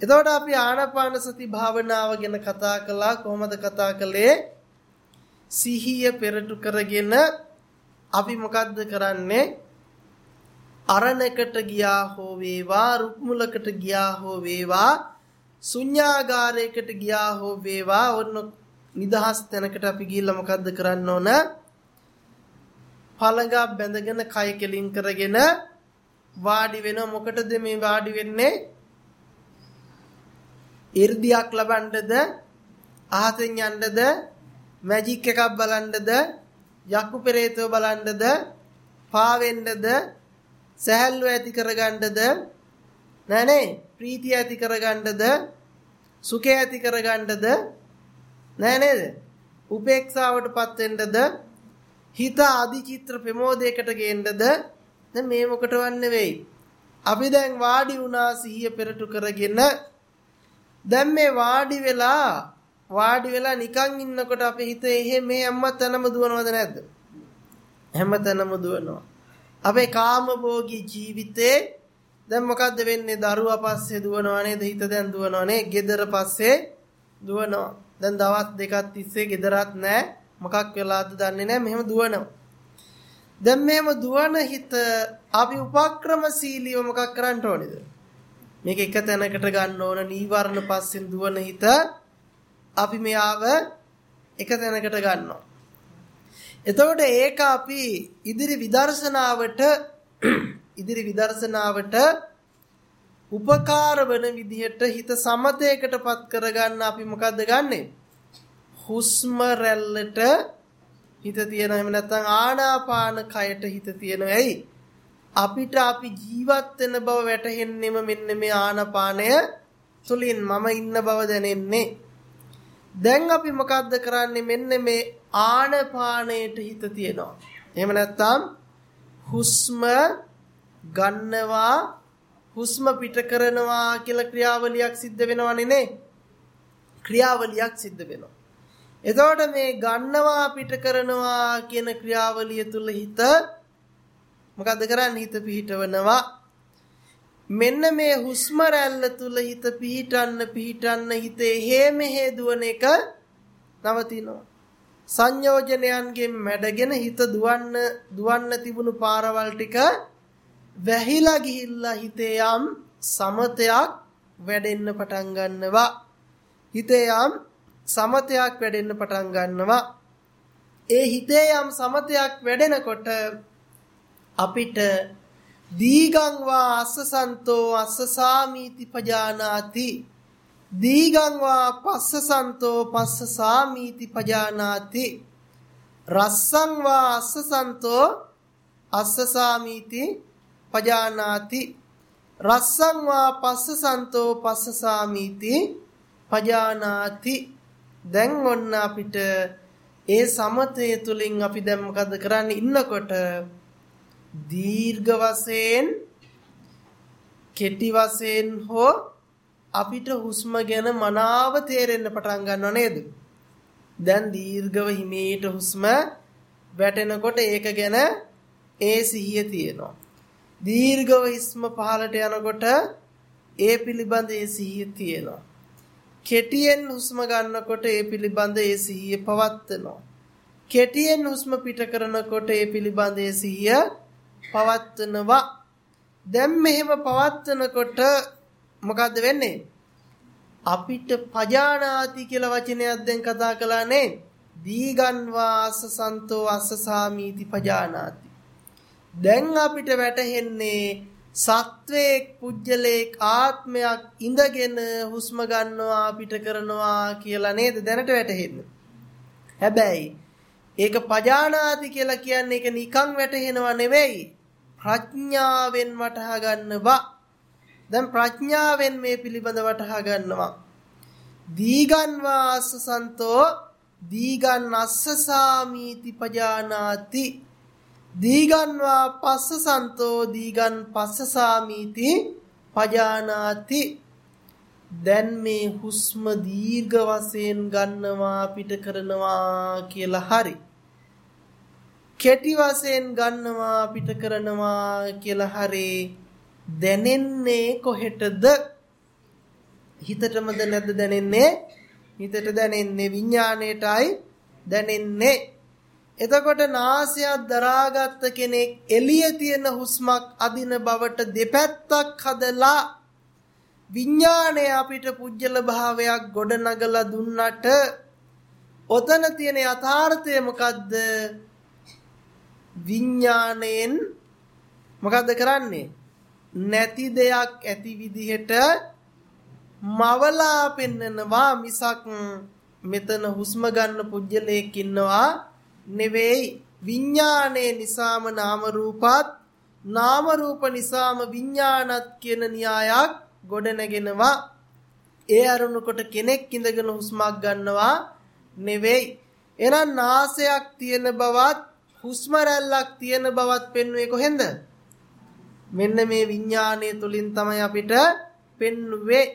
Speaker 1: එතකොට අපි ආනාපාන සති භාවනාව ගැන කතා කළා කොහොමද කතා කළේ? සිහිය පෙරටු කරගෙන අපි මොකද්ද කරන්නේ? අරණකට ගියා හෝ වේවා, රුක්මුලකට ගියා හෝ වේවා, ශුන්‍යාගාරයකට ගියා හෝ වේවා, ඔන්න නිදහස් තැනකට අපි ගිහිල්ලා මොකද්ද කරන්න ඕන? පළඟක් බැඳගෙන කය කෙලින් කරගෙන වාඩි වෙන මොකටද මේ වාඩි වෙන්නේ? 이르දියක් ලබන්නද? අහසෙන් යන්නද? මැජික් එකක් බලන්නද? යක්කු පෙරේතව බලන්නද පාවෙන්නද සැහැල්ලු ඇති කරගන්නද නෑනේ ප්‍රීතිය ඇති කරගන්නද සුඛය ඇති කරගන්නද නෑ නේද? උපේක්ෂාවටපත් වෙන්නද හිත අධිචිත්‍ර ප්‍රමෝදයකට ගේන්නද දැන් මේ මොකටවත් නෙවෙයි. අපි දැන් වාඩි වුණා සිහිය පෙරටු කරගෙන දැන් මේ වාඩි වෙලා වාඩි වෙලා නිකන් ඉන්නකොට අපේ හිත එහෙ මේ හැම තැනම දුවනවද නැද්ද? හැම තැනම දුවනවා. අපේ කාමභෝගී ජීවිතේ දැන් මොකද්ද වෙන්නේ? දරුවා පස්සේ දුවනවා නේද? හිත දැන් දුවනවා නේ? gedara පස්සේ දුවනවා. දැන් දවස් දෙකක් තිස්සේ gedarat නැහැ. මොකක් වෙලාද දන්නේ නැහැ. මෙහෙම දුවනවා. දැන් මෙහෙම දුවන හිත අපි උපක්‍රමශීලීව මොකක් කරන්න ඕනේද? මේක එක තැනකට ගන්න ඕන නීවරණ පස්සෙන් දුවන හිත අපි මෙයාව එක තැනකට ගන්නවා. එතකොට ඒක අපි ඉදිරි විදර්ශනාවට ඉදිරි විදර්ශනාවට උපකාර වන විදිහට හිත සමතේකටපත් කරගන්න අපි මොකද්ද ගන්නෙ? හුස්ම රැල්ලට හිත තියෙන එහෙම නැත්නම් ආනාපාන කයට හිත තියෙන ඇයි? අපිට අපි ජීවත් වෙන බව වැටහෙන්නෙම මෙන්න මේ ආනාපානය තුලින් මම ඉන්න බව දැනෙන්නේ. දැන් අපි මොකද්ද කරන්නේ මෙන්න මේ ආනපානයට හිත තියනවා. එහෙම නැත්නම් හුස්ම ගන්නවා හුස්ම පිට කරනවා කියලා ක්‍රියාවලියක් සිද්ධ වෙනවනේ නේ. ක්‍රියාවලියක් සිද්ධ වෙනවා. එතකොට මේ ගන්නවා පිට කරනවා කියන ක්‍රියාවලිය තුල හිත මොකද්ද කරන්නේ හිත පිහිටවනවා මෙන්න මේ හුස්ම රැල්ල තුල හිත පිහිටන්න පිහිටන්න හිතේ හේ මෙහෙ දුවන එක නවතිනවා. සංයෝජනයන්ගෙන් මැඩගෙන හිත දුවන්න දුවන්න තිබුණු පාරවල් ටික වැහිලා ගිහිල්ලා හිතේ යම් සමතයක් වැඩෙන්න පටන් ගන්නවා. හිතේ යම් සමතයක් වැඩෙන්න පටන් ගන්නවා. ඒ හිතේ යම් සමතයක් වැඩෙනකොට අපිට දීගං වා අස්සසන්තෝ අස්සසාමීති පජානාති. දීගං වා පස්සසන්තෝ පස්සසාමීති පජානාති. රස්සං වා අස්සසන්තෝ අස්සසාමීති පජානාති. රස්සං වා පස්ස සන්තෝ පස්සසාමීති පජානාති. දැන් ඔන්න අපිට ඒ සමතය තුලින් අපි දැන් මොකද කරන්නේ? ඉන්නකොට දීර්ඝ වශයෙන් කෙටි වශයෙන් හෝ අපිට හුස්ම ගැන මනාව තේරෙන්න පටන් ගන්නව නේද? දැන් දීර්ඝව හිමීට හුස්ම වැටෙනකොට ඒක ගැන ඒ සිහිය තියෙනවා. දීර්ඝව හුස්ම පහළට යනකොට ඒ පිළිබඳ ඒ සිහිය තියෙනවා. කෙටියෙන් හුස්ම ගන්නකොට ඒ පිළිබඳ ඒ සිහිය පවත්වනවා. කෙටියෙන් හුස්ම පිට කරනකොට ඒ පිළිබඳ ඒ සිහිය පවත්වනවා. දැන් මෙහෙම පවත්වනකොට මොකද්ද වෙන්නේ? අපිට පජානාති කියලා වචනයක් දැන් කතා කළානේ. දීගන්වා අසසන්තෝ අසසාමීති පජානාති. දැන් අපිට වැටහෙන්නේ සත්වයක් පුජ්‍යලේක් ආත්මයක් ඉඳගෙන හුස්ම ගන්නවා පිට කරනවා කියලා නේද දැනට වැටහෙන්නේ. හැබැයි ඒක පජානාති කියලා කියන්නේ ඒක නිකන් වැටහෙනවා නෙවෙයි. ප්‍රඥාවෙන් වටහා ගන්නවා. දැන් ප්‍රඥාවෙන් මේ පිළිබඳ වටහා ගන්නවා. දීගන් වාසසන්තෝ දීගන් අස්සසාමීති පජානාති දීගන් වා පස්සසන්තෝ දීගන් පස්සසාමීති පජානාති දැන් මේ හුස්ම දීර්ඝ වශයෙන් ගන්නවා පිට කරනවා කියලා හරි කෙටි වශයෙන් ගන්නවා පිට කරනවා කියලා හරි දැනෙන්නේ කොහෙටද? හිතටමද නැද්ද දැනෙන්නේ? හිතට දැනෙන්නේ විඥාණයටයි දැනෙන්නේ. එතකොට නාසයක් දරාගත්ත කෙනෙක් එළියේ තියෙන හුස්මක් අදින බවට දෙපැත්තක් හදලා විඥාණය අපිට පුජ්‍යල භාවයක් ගොඩනගලා දුන්නට. ඔතන තියෙන යථාර්ථය මොකද්ද? විඥාණයෙන් මොකද්ද කරන්නේ? නැති දෙයක් ඇති විදිහට මවලා පෙන්නනවා මිසක් මෙතන හුස්ම ගන්න පුජ්‍යලයක් ඉන්නවා නෙවෙයි. විඥානයේ නිසාම නාම රූපත් නාම රූප නිසාම විඥානත් කියන න්‍යායක් ගොඩනගෙනවා. ඒ අරුණු කොට කෙනෙක් ඉඳගෙන හුස්මක් ගන්නවා නෙවෙයි. එහෙනම් නාසයක් තියෙන බවත් හුස්ම රැල්ලක් තියෙන බවත් පෙන්වුවේ කොහෙන්ද? මෙන්න මේ විඥානයේ තුලින් තමයි අපිට පෙන්වුවේ.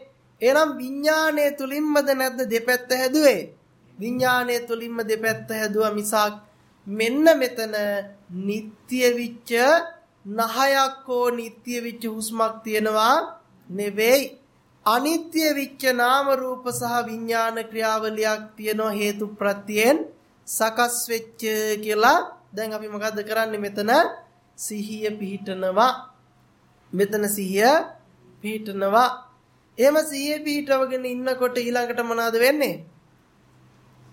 Speaker 1: එහෙනම් විඥානයේ තුලින්මද නැද්ද දෙපැත්ත හැදුවේ? විඥානයේ තුලින්ම දෙපැත්ත හැදුවා මිසක් මෙන්න මෙතන නিত্য විච්ච නහයක් හෝ නিত্য විච්ච හුස්මක් තියෙනවා නෙවෙයි. අනිත්‍ය විච්ච නාම රූප සහ විඥාන ක්‍රියාවලියක් තියෙන හේතු ප්‍රත්‍යයෙන් සකස් වෙච්ච කියලා දැන් අපි මොකද්ද කරන්නේ මෙතන? සිහිය පිහිටනවා. මෙතන සිහිය පිහිටනවා. එහෙම සිහිය පිහිටවගෙන ඉන්නකොට ඊළඟට මොනවද වෙන්නේ?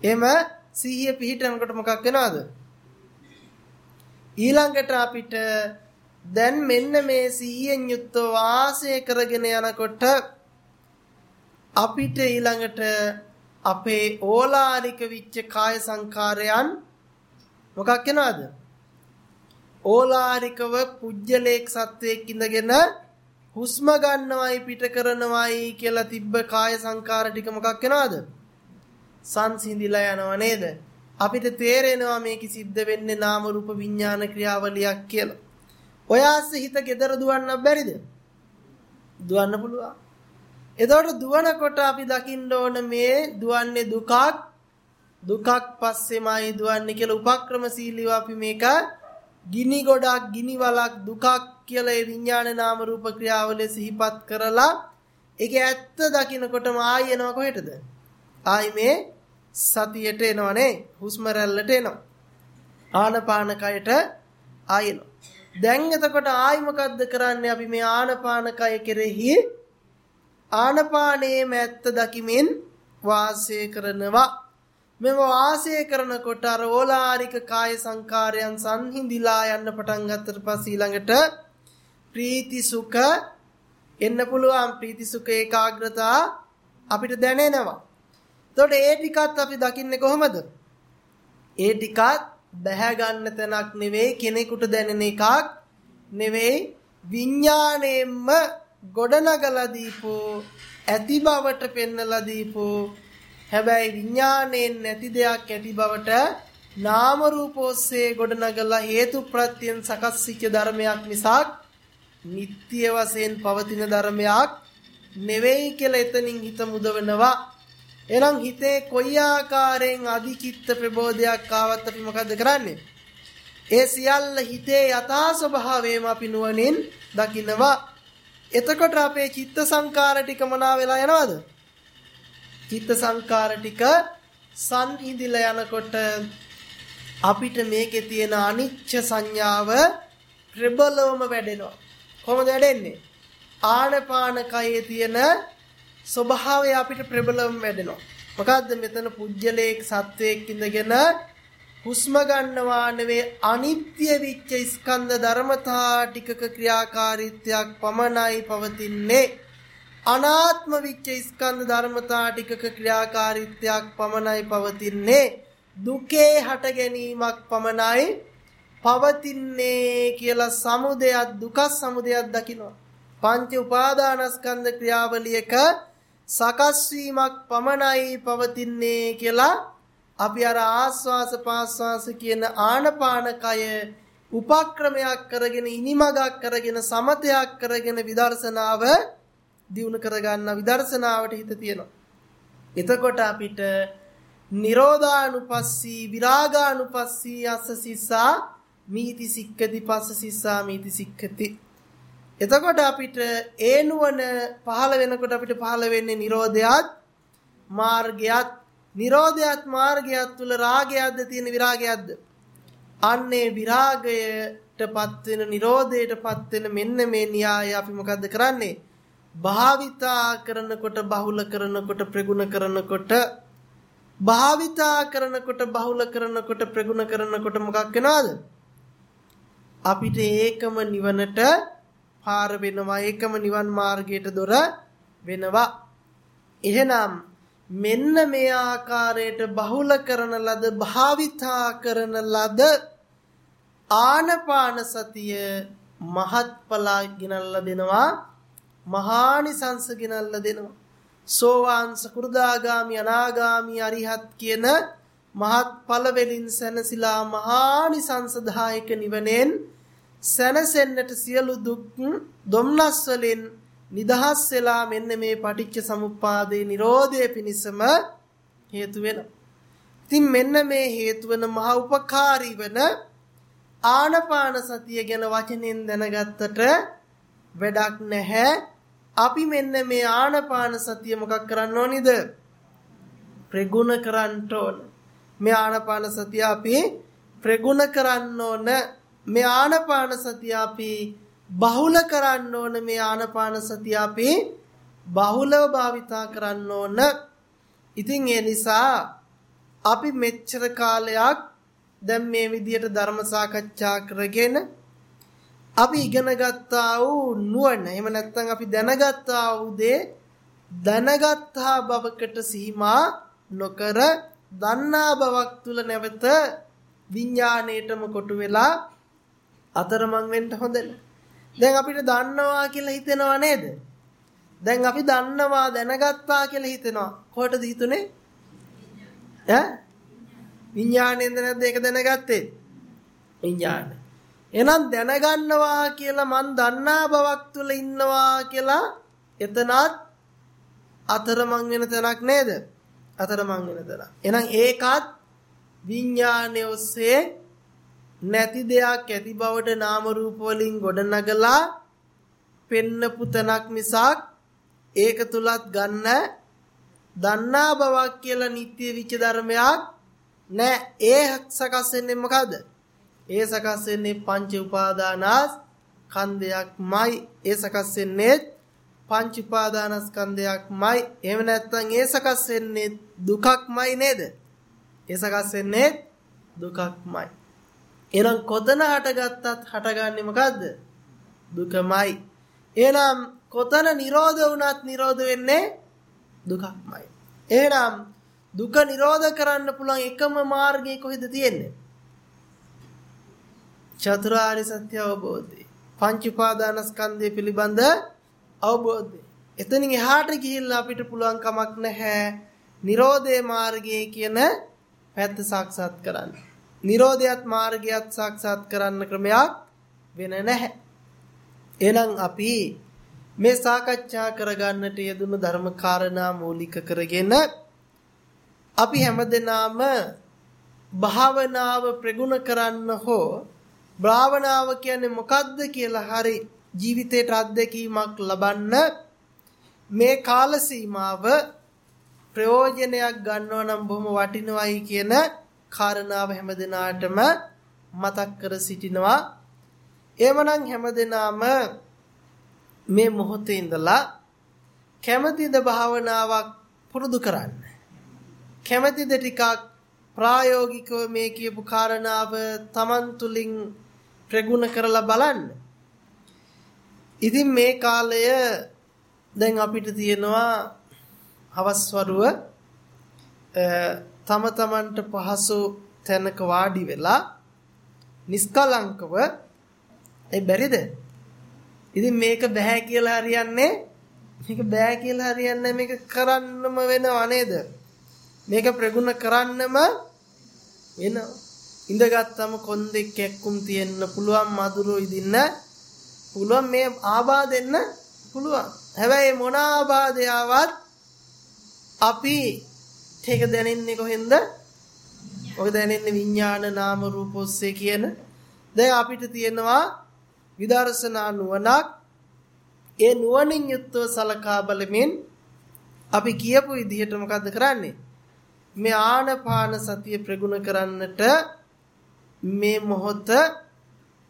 Speaker 1: එහෙම සිහිය පිහිටනකොට මොකක් වෙනවද? ඊළඟට අපිට දැන් මෙන්න මේ සිහියෙන් යුක්තව වාසය කරගෙන යනකොට අපිට ඊළඟට අපේ ඕලාරික විච්ච කාය සංකාරයන් මොකක් වෙනවද? ඕලාරිකව පුජ්‍යලේක් සත්වයක් ඉඳගෙන හුස්ම ගන්නවයි පිට කරනවයි කියලා තිබ්බ කාය සංකාර ටික මොකක් වෙනවද? සංසිඳිලා යනව නේද? අපිට තේරෙනවා මේක සිද්ධ වෙන්නේ නාම රූප විඥාන ක්‍රියාවලියක් කියලා. ඔය ආස්සේ හිත gedara දුවන්න බැරිද? දුවන්න පුළුවන්. එතකොට දුවනකොට අපි දකින්න ඕන මේ දුවන්නේ දුකක් දුකක් පස්සෙමයි දුවන්නේ කියලා උපක්‍රමශීලීව අපි මේක ගිනි ගොඩක් ගිනි වලක් දුකක් කියලා ඒ විඥාන නාම රූප ක්‍රියාවලිය සිහිපත් කරලා ඒක ඇත්ත දකින්නකොටම ආයෙ එනවා කොහෙටද? ආයි මේ සතියට එනවනේ හුස්ම රැල්ලට එනවා. ආනපාන කයට ආයෙනවා. දැන් එතකොට ආයි මොකද්ද කරන්නේ අපි මේ ආනපාන කය කෙරෙහි ආනපානයේ මැත්ත දකිමින් වාසය කරනවා. මෙව වාසය කරනකොට අර ඕලාරික කාය සංකාරයන් සංහිඳිලා යන්න පටන් ගත්තට පස්සේ ඊළඟට ප්‍රීති සුඛ එන්න පුළුවන් ප්‍රීති සුඛ ඒකාග්‍රතා අපිට දැනෙනවා. එතකොට ඒ ටිකත් අපි දකින්නේ කොහොමද? ඒ ටිකත් බැහැ ගන්න තැනක් නෙවෙයි කෙනෙකුට දැනෙන එකක් නෙවෙයි විඥාණයෙන්ම ගොඩනගලා දීපු ඇති බවට පෙන්නලා දීපු හැබැයි විඥාණයෙන් නැති දෙයක් ඇති බවට නාම රූප ඔස්සේ ගොඩනගලා හේතු ප්‍රත්‍යයෙන් සකස් වෙච්ච ධර්මයක් මිසක් නিত্য වශයෙන් පවතින ධර්මයක් නෙවෙයි කියලා එතනින් හිත මුදවනවා එහෙනම් හිතේ කොයි ආකාරයෙන් අධිචිත්ත ප්‍රබෝධයක් ආවත් අපි මොකද කරන්නේ? ඒ සියල්ල හිතේ යථා ස්වභාවයම අපි නුවණින් දකිනවා. එතකොට අපේ චිත්ත සංකාර ටික මොනා වෙලා යනවද? චිත්ත සංකාර ටික සංහිඳිලා යනකොට අපිට මේකේ තියෙන අනිච්ච සංඥාව ප්‍රබලවම වැඩෙනවා. කොහොමද වැඩෙන්නේ? ආනපාන කයේ තියෙන ස්වභාවය අපිට ප්‍රබලවම වැඩෙනවා. මොකද්ද මෙතන පුජ්‍යලේක් සත්වයක් ඉඳගෙන හුස්ම ගන්නවා නෙවෙයි අනිත්‍ය විච්ච ස්කන්ධ ධර්මතා ටිකක ක්‍රියාකාරීත්වයක් පමණයි පවතින්නේ. අනාත්ම විච්ච ස්කන්ධ ධර්මතා ටිකක ක්‍රියාකාරීත්වයක් පමණයි පවතින්නේ. දුකේ හට ගැනීමක් පමණයි පවතින්නේ කියලා සමුදයක් දුක සමුදයක් දකිනවා. පංච උපාදානස්කන්ධ ක්‍රියාවලියක සකස් වීමක් පමණයි පවතින්නේ කියලා අපි අර ආස්වාස පාස්වාස කියන ආනපානකය උපක්‍රමයක් කරගෙන ඉනිමගක් කරගෙන සමතයක් කරගෙන විදර්ශනාව දියුණු කරගන්න විදර්ශනාවට හිත තියෙනවා. එතකොට අපිට නිරෝධානුපස්සී විරාගානුපස්සී අස්ස සිස්සා මීති සික්කති පස්ස සිස්සා මීති සික්කති. එතකොට අපිට ඒ නුවණ පහළ වෙනකොට අපිට පහළ වෙන්නේ Nirodhayat මාර්ගයත්. Nirodhayat මාර්ගයත් තුල රාගයක්ද තියෙන විරාගයක්ද? අන්නේ විරාගයටපත් වෙන Nirodhayටපත් වෙන මෙන්න මේ න්‍යාය අපි මොකද්ද කරන්නේ? භාවිතා කරනකොට බහුල කරනකොට ප්‍රගුණ කරනකොට භාවිතා කරනකොට බහුල කරනකොට ප්‍රගුණ කරනකොට මොකක් වෙනවද? අපිට ඒකම නිවනට පාර වෙනවා. ඒකම නිවන් මාර්ගයට දොර වෙනවා. එහෙනම් මෙන්න මේ ආකාරයට බහුල කරන ලද භාවිතා කරන ලද ආනපාන සතිය මහත්ඵල ගිනල්ලා දෙනවා. මහානිසංස ගිනල්ලා දෙනවා සෝවාන් සකු르දාගාමි අනාගාමි අරිහත් කියන මහත්ඵල වලින් සැනසීලා මහානිසංසදායක නිවනෙන් සැනසෙන්නට සියලු දුක් දුම්නස් වලින් නිදහස් වෙලා මෙන්න මේ පටිච්ච සමුප්පාදේ Nirodhe පිණිසම හේතු වෙනවා. ඉතින් මෙන්න මේ හේතු වෙන මහ උපකාරී වෙන ආනපාන සතිය ගැන වචනෙන් දැනගත්තට වැඩක් නැහැ. අපි මෙන්න මේ ආනපාන සතිය මොකක් කරන්න ඕනිද? ප්‍රගුණ කරන්න ඕන. මේ ආනපාන සතිය අපි ප්‍රගුණ කරන්න ඕන. මේ ආනපාන සතිය අපි බහුල කරන්න ඕන මේ ආනපාන සතිය අපි බහුලව භාවිතා කරන්න ඕන. ඉතින් ඒ නිසා අපි මෙච්චර කාලයක් දැන් මේ විදියට ධර්ම සාකච්ඡා කරගෙන අපි ඉගෙන ගත්තා වූ නුවණ එහෙම නැත්නම් අපි දැනගත්තා වූ දේ දැනගත්තා බවකට සීමා නොකර දන්නා බවක් තුල නැවත විඥාණයටම කොටු වෙලා අතරමං වෙන්න හොඳ දැන් අපිට දන්නවා කියලා හිතෙනවා නේද? දැන් අපි දන්නවා දැනගත්තා කියලා හිතෙනවා. කොහටද හිතුනේ? ඈ? විඥාණයෙන්ද නැද්ද ඒක දැනගත්තේ? විඥාන. එහෙනම් දැනගන්නවා කියලා මන් දන්නා බවක් තුල ඉන්නවා කියලා එතනත් අතරමං වෙන තැනක් නේද? අතරමං වෙන තැන. එහෙනම් ඒකත් විඥානය ඔස්සේ නැති දෙයක් ඇති බවට නාම රූප වලින් ගොඩනගලා පෙන්නපු තනක් මිසක් ඒක තුලත් ගන්න දන්නා බවක් කියලා නිත්‍ය විච ධර්මයක් නෑ ඒ සකස් වෙන්නේ මොකද ඒ සකස් වෙන්නේ පංච උපාදානස් කන්දයක්මයි ඒ සකස් වෙන්නේ පංච උපාදානස්කන්ධයක්මයි එහෙම නැත්නම් ඒ සකස් වෙන්නේ දුකක්මයි නේද ඒ සකස් වෙන්නේ දුකක්මයි එහෙනම් කොතන හටගත්තත් හටගන්නේ මොකද්ද? දුකමයි. එහෙනම් කොතන නිරෝධ වුණත් නිරෝධ වෙන්නේ දුකක්මයි. එහෙනම් දුක නිරෝධ කරන්න පුළුවන් එකම මාර්ගය කොහෙද තියෙන්නේ? චතුරාර්ය සත්‍ය අවබෝධය. පංච උපාදානස්කන්ධය පිළිබඳ අවබෝධය. එතනින් එහාට ගිහිල්ලා අපිට පුළුවන් කමක් නැහැ. නිරෝධේ මාර්ගයේ කියන පැත්ත සාක්ෂාත් කරන්න. නිරෝධයත් මාර්ගයත් සාක්ෂාත් කරන්න ක්‍රමයක් වෙන නැහැ. එහෙනම් අපි මේ සාකච්ඡා කරගන්නට යෙදුණු ධර්ම කාරණා මූලික කරගෙන අපි හැමදෙනාම භාවනාව ප්‍රගුණ කරන්න හෝ භාවනාව කියන්නේ මොකද්ද කියලා හරි ජීවිතේට අත්දැකීමක් ලබන්න මේ කාල සීමාව ප්‍රයෝජනයක් ගන්නවා නම් බොහොම වටිනවයි කියන කාරණාව හැමදෙනාටම මතක් කර සිටිනවා. එවනම් හැමදෙනාම මේ මොහොතේ ඉඳලා කැමැතිද භාවනාවක් පුරුදු කරන්න? කැමැතිද ටිකක් ප්‍රායෝගිකව මේ කියපු කාරණාව Taman තුලින් ප්‍රගුණ කරලා බලන්න. ඉතින් මේ කාලය දැන් අපිට තියෙනවා හවස් වරුව තම තමන්ට පහසු තැනක වාඩි වෙලා නිස්කලංකව ඒ බැරිද? ඉතින් මේක බෑ කියලා හරියන්නේ මේක බෑ කියලා හරියන්නේ මේක කරන්නම වෙනව නේද? මේක ප්‍රගුණ කරන්නම වෙනවා. ඉඳගත්තම කොන්දෙක් කැක්කුම් තියෙන්න පුළුවන් මధుරෝ ඉදින්න පුළුවන් මේ ආබාදෙන්න පුළුවන්. හැබැයි මොන ආබාධයාවත් අපි ඒක දැනෙන්නේ කොහෙන්ද? ඔක දැනෙන්නේ විඥාන නාම රූප ඔස්සේ කියන. දැන් අපිට තියෙනවා විදර්ශනා නුවණක්. ඒ නුවණින් යුක්තව සලකා බලමින් අපි කියපු විදිහට මොකද්ද කරන්නේ? මේ ආනපාන සතිය ප්‍රගුණ කරන්නට මේ මොහොත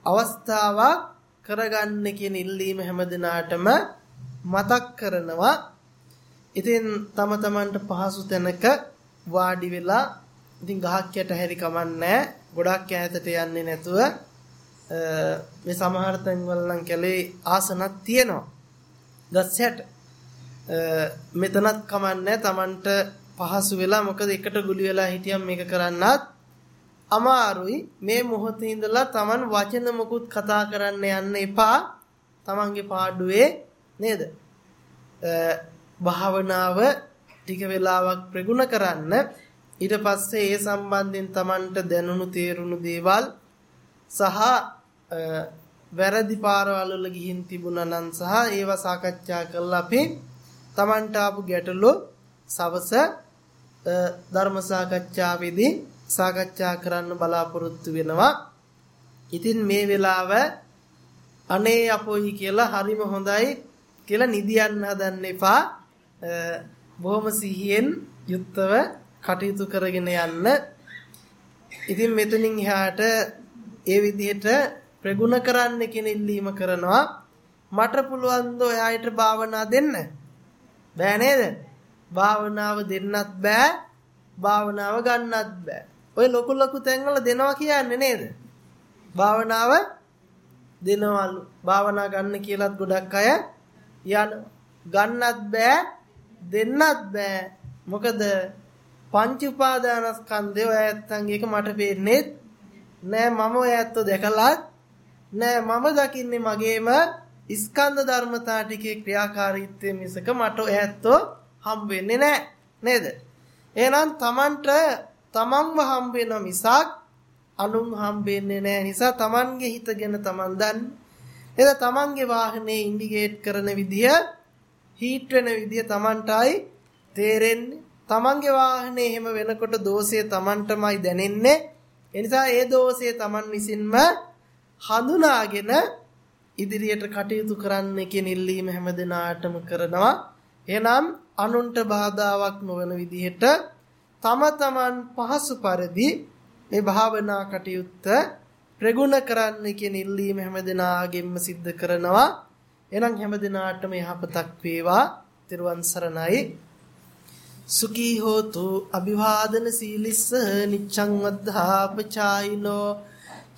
Speaker 1: අවස්ථාවක් කරගන්න කියන ඉල්ලීම හැමදිනාටම මතක් කරනවා. ඉතින් තම තමන්ට පහසු තැනක වාඩි වෙලා ඉතින් ගහක් යට හැරි කමන්නේ ගොඩක් ඈතට යන්නේ නැතුව මේ සමහර තැන්වල නම් කැලේ ආසනක් තියෙනවා. ගස් යට මෙතනත් කමන්නේ තමන්ට පහසු වෙලා මොකද එකට ගුලි වෙලා හිටියම් මේක කරන්නත් අමාරුයි. මේ මොහොතේ ඉඳලා Taman වචන මොකුත් කතා කරන්න යන්න එපා. Tamanගේ පාඩුවේ නේද? භාවනාව ටික වෙලාවක් ප්‍රගුණ කරන්න. ඊට පස්සේ ඒ සම්බන්ධයෙන් Tamanට දැනුණු තේරුණු දේවල් සහ වැරදි පාරවල් වල ගිහින් තිබුණා නම් සහ ඒවා සාකච්ඡා කරලා අපි Tamanට ආපු ගැටලු සවස ධර්ම සාකච්ඡාවේදී සාකච්ඡා කරන්න බලාපොරොත්තු වෙනවා. ඉතින් මේ වෙලාව අනේ අපොයි කියලා හරිම හොඳයි කියලා නිදියන්න හදන්න එපා. බොහොම සිහියෙන් යුක්තව කටයුතු කරගෙන යන්න. ඉතින් මෙතනින් එහාට ඒ විදිහට ප්‍රගුණ කරන්න කියන ඉල්ලීම කරනවා. මට පුළුවන් ද ඔයාට භාවනා දෙන්න? බෑ නේද? භාවනාව දෙන්නත් බෑ භාවනාව ගන්නත් බෑ ඔය ලොකු ලොකු තැන්වල දෙනවා කියන්නේ නේද? භාවනාව දෙනවලු. භාවනා ගන්න කියලාත් ගොඩක් අය යන ගන්නත් බෑ දෙන්නත් බෑ. මොකද පංච උපාදානස්කන්ධය ඔය ඇත්තන් එක මට පේන්නේ නෑ. මම ඔය ඇත්ත දැකලත් නෑ. මම දකින්නේ මගේම ස්කන්ධ ධර්මතා ටිකේ ක්‍රියාකාරීත්වය මිසක මට ඔය ඇත්තෝ හම්බ වෙන්නේ නැහැ නේද? එහෙනම් Tamanට තමන්ව හම්බ වෙන මිසක් අනුන් හම්බ වෙන්නේ නැහැ නිසා Tamanගේ හිතගෙන Taman දන්න. එද Tamanගේ වාහනේ ඉන්ඩිකේට් කරන විදිය හීට් වෙන විදිය Tamanටයි තේරෙන්නේ. Tamanගේ වාහනේ එහෙම වෙනකොට දෝෂය Tamanටමයි දැනෙන්නේ. එනිසා ඒ දෝෂය Taman විසින්ම හඳුනාගෙන ඉදිරියට කටයුතු කරන්න කියන ඉල්ලීම හැමදෙනාටම කරනවා. එහෙනම් අනුන්ට බාධාවක් නොවන විදිහට තම තමන් පහසු පරිදි මේ භාවනා කටයුත්ත ප්‍රගුණ කරන්න කියන ඉල්ලීම හැමදෙනාගෙන්ම සිද්ධ කරනවා. එහෙනම් හැමදෙනාටම යහපතක් වේවා. ත්‍රිවන් සරණයි. සුඛී හෝතු අභිවාදන සීලිස්ස නිච්ඡං වද්ධාපචායිනෝ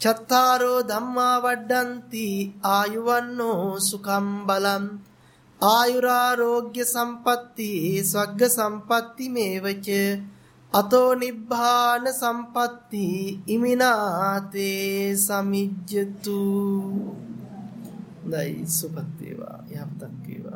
Speaker 1: චත්තාරෝ ධම්මා වඩ්ඩಂತಿ ආයුවන්නෝ සුඛම් බලං ආයුරාෝග්‍ය සම්පatti ස්වග්ග සම්පatti මේවච අතෝ නිබ්බාන සම්පatti ඉමිනාතේ සමිජ්ජතු. හොඳයි සුපත් වේවා. යහපතක් වේවා.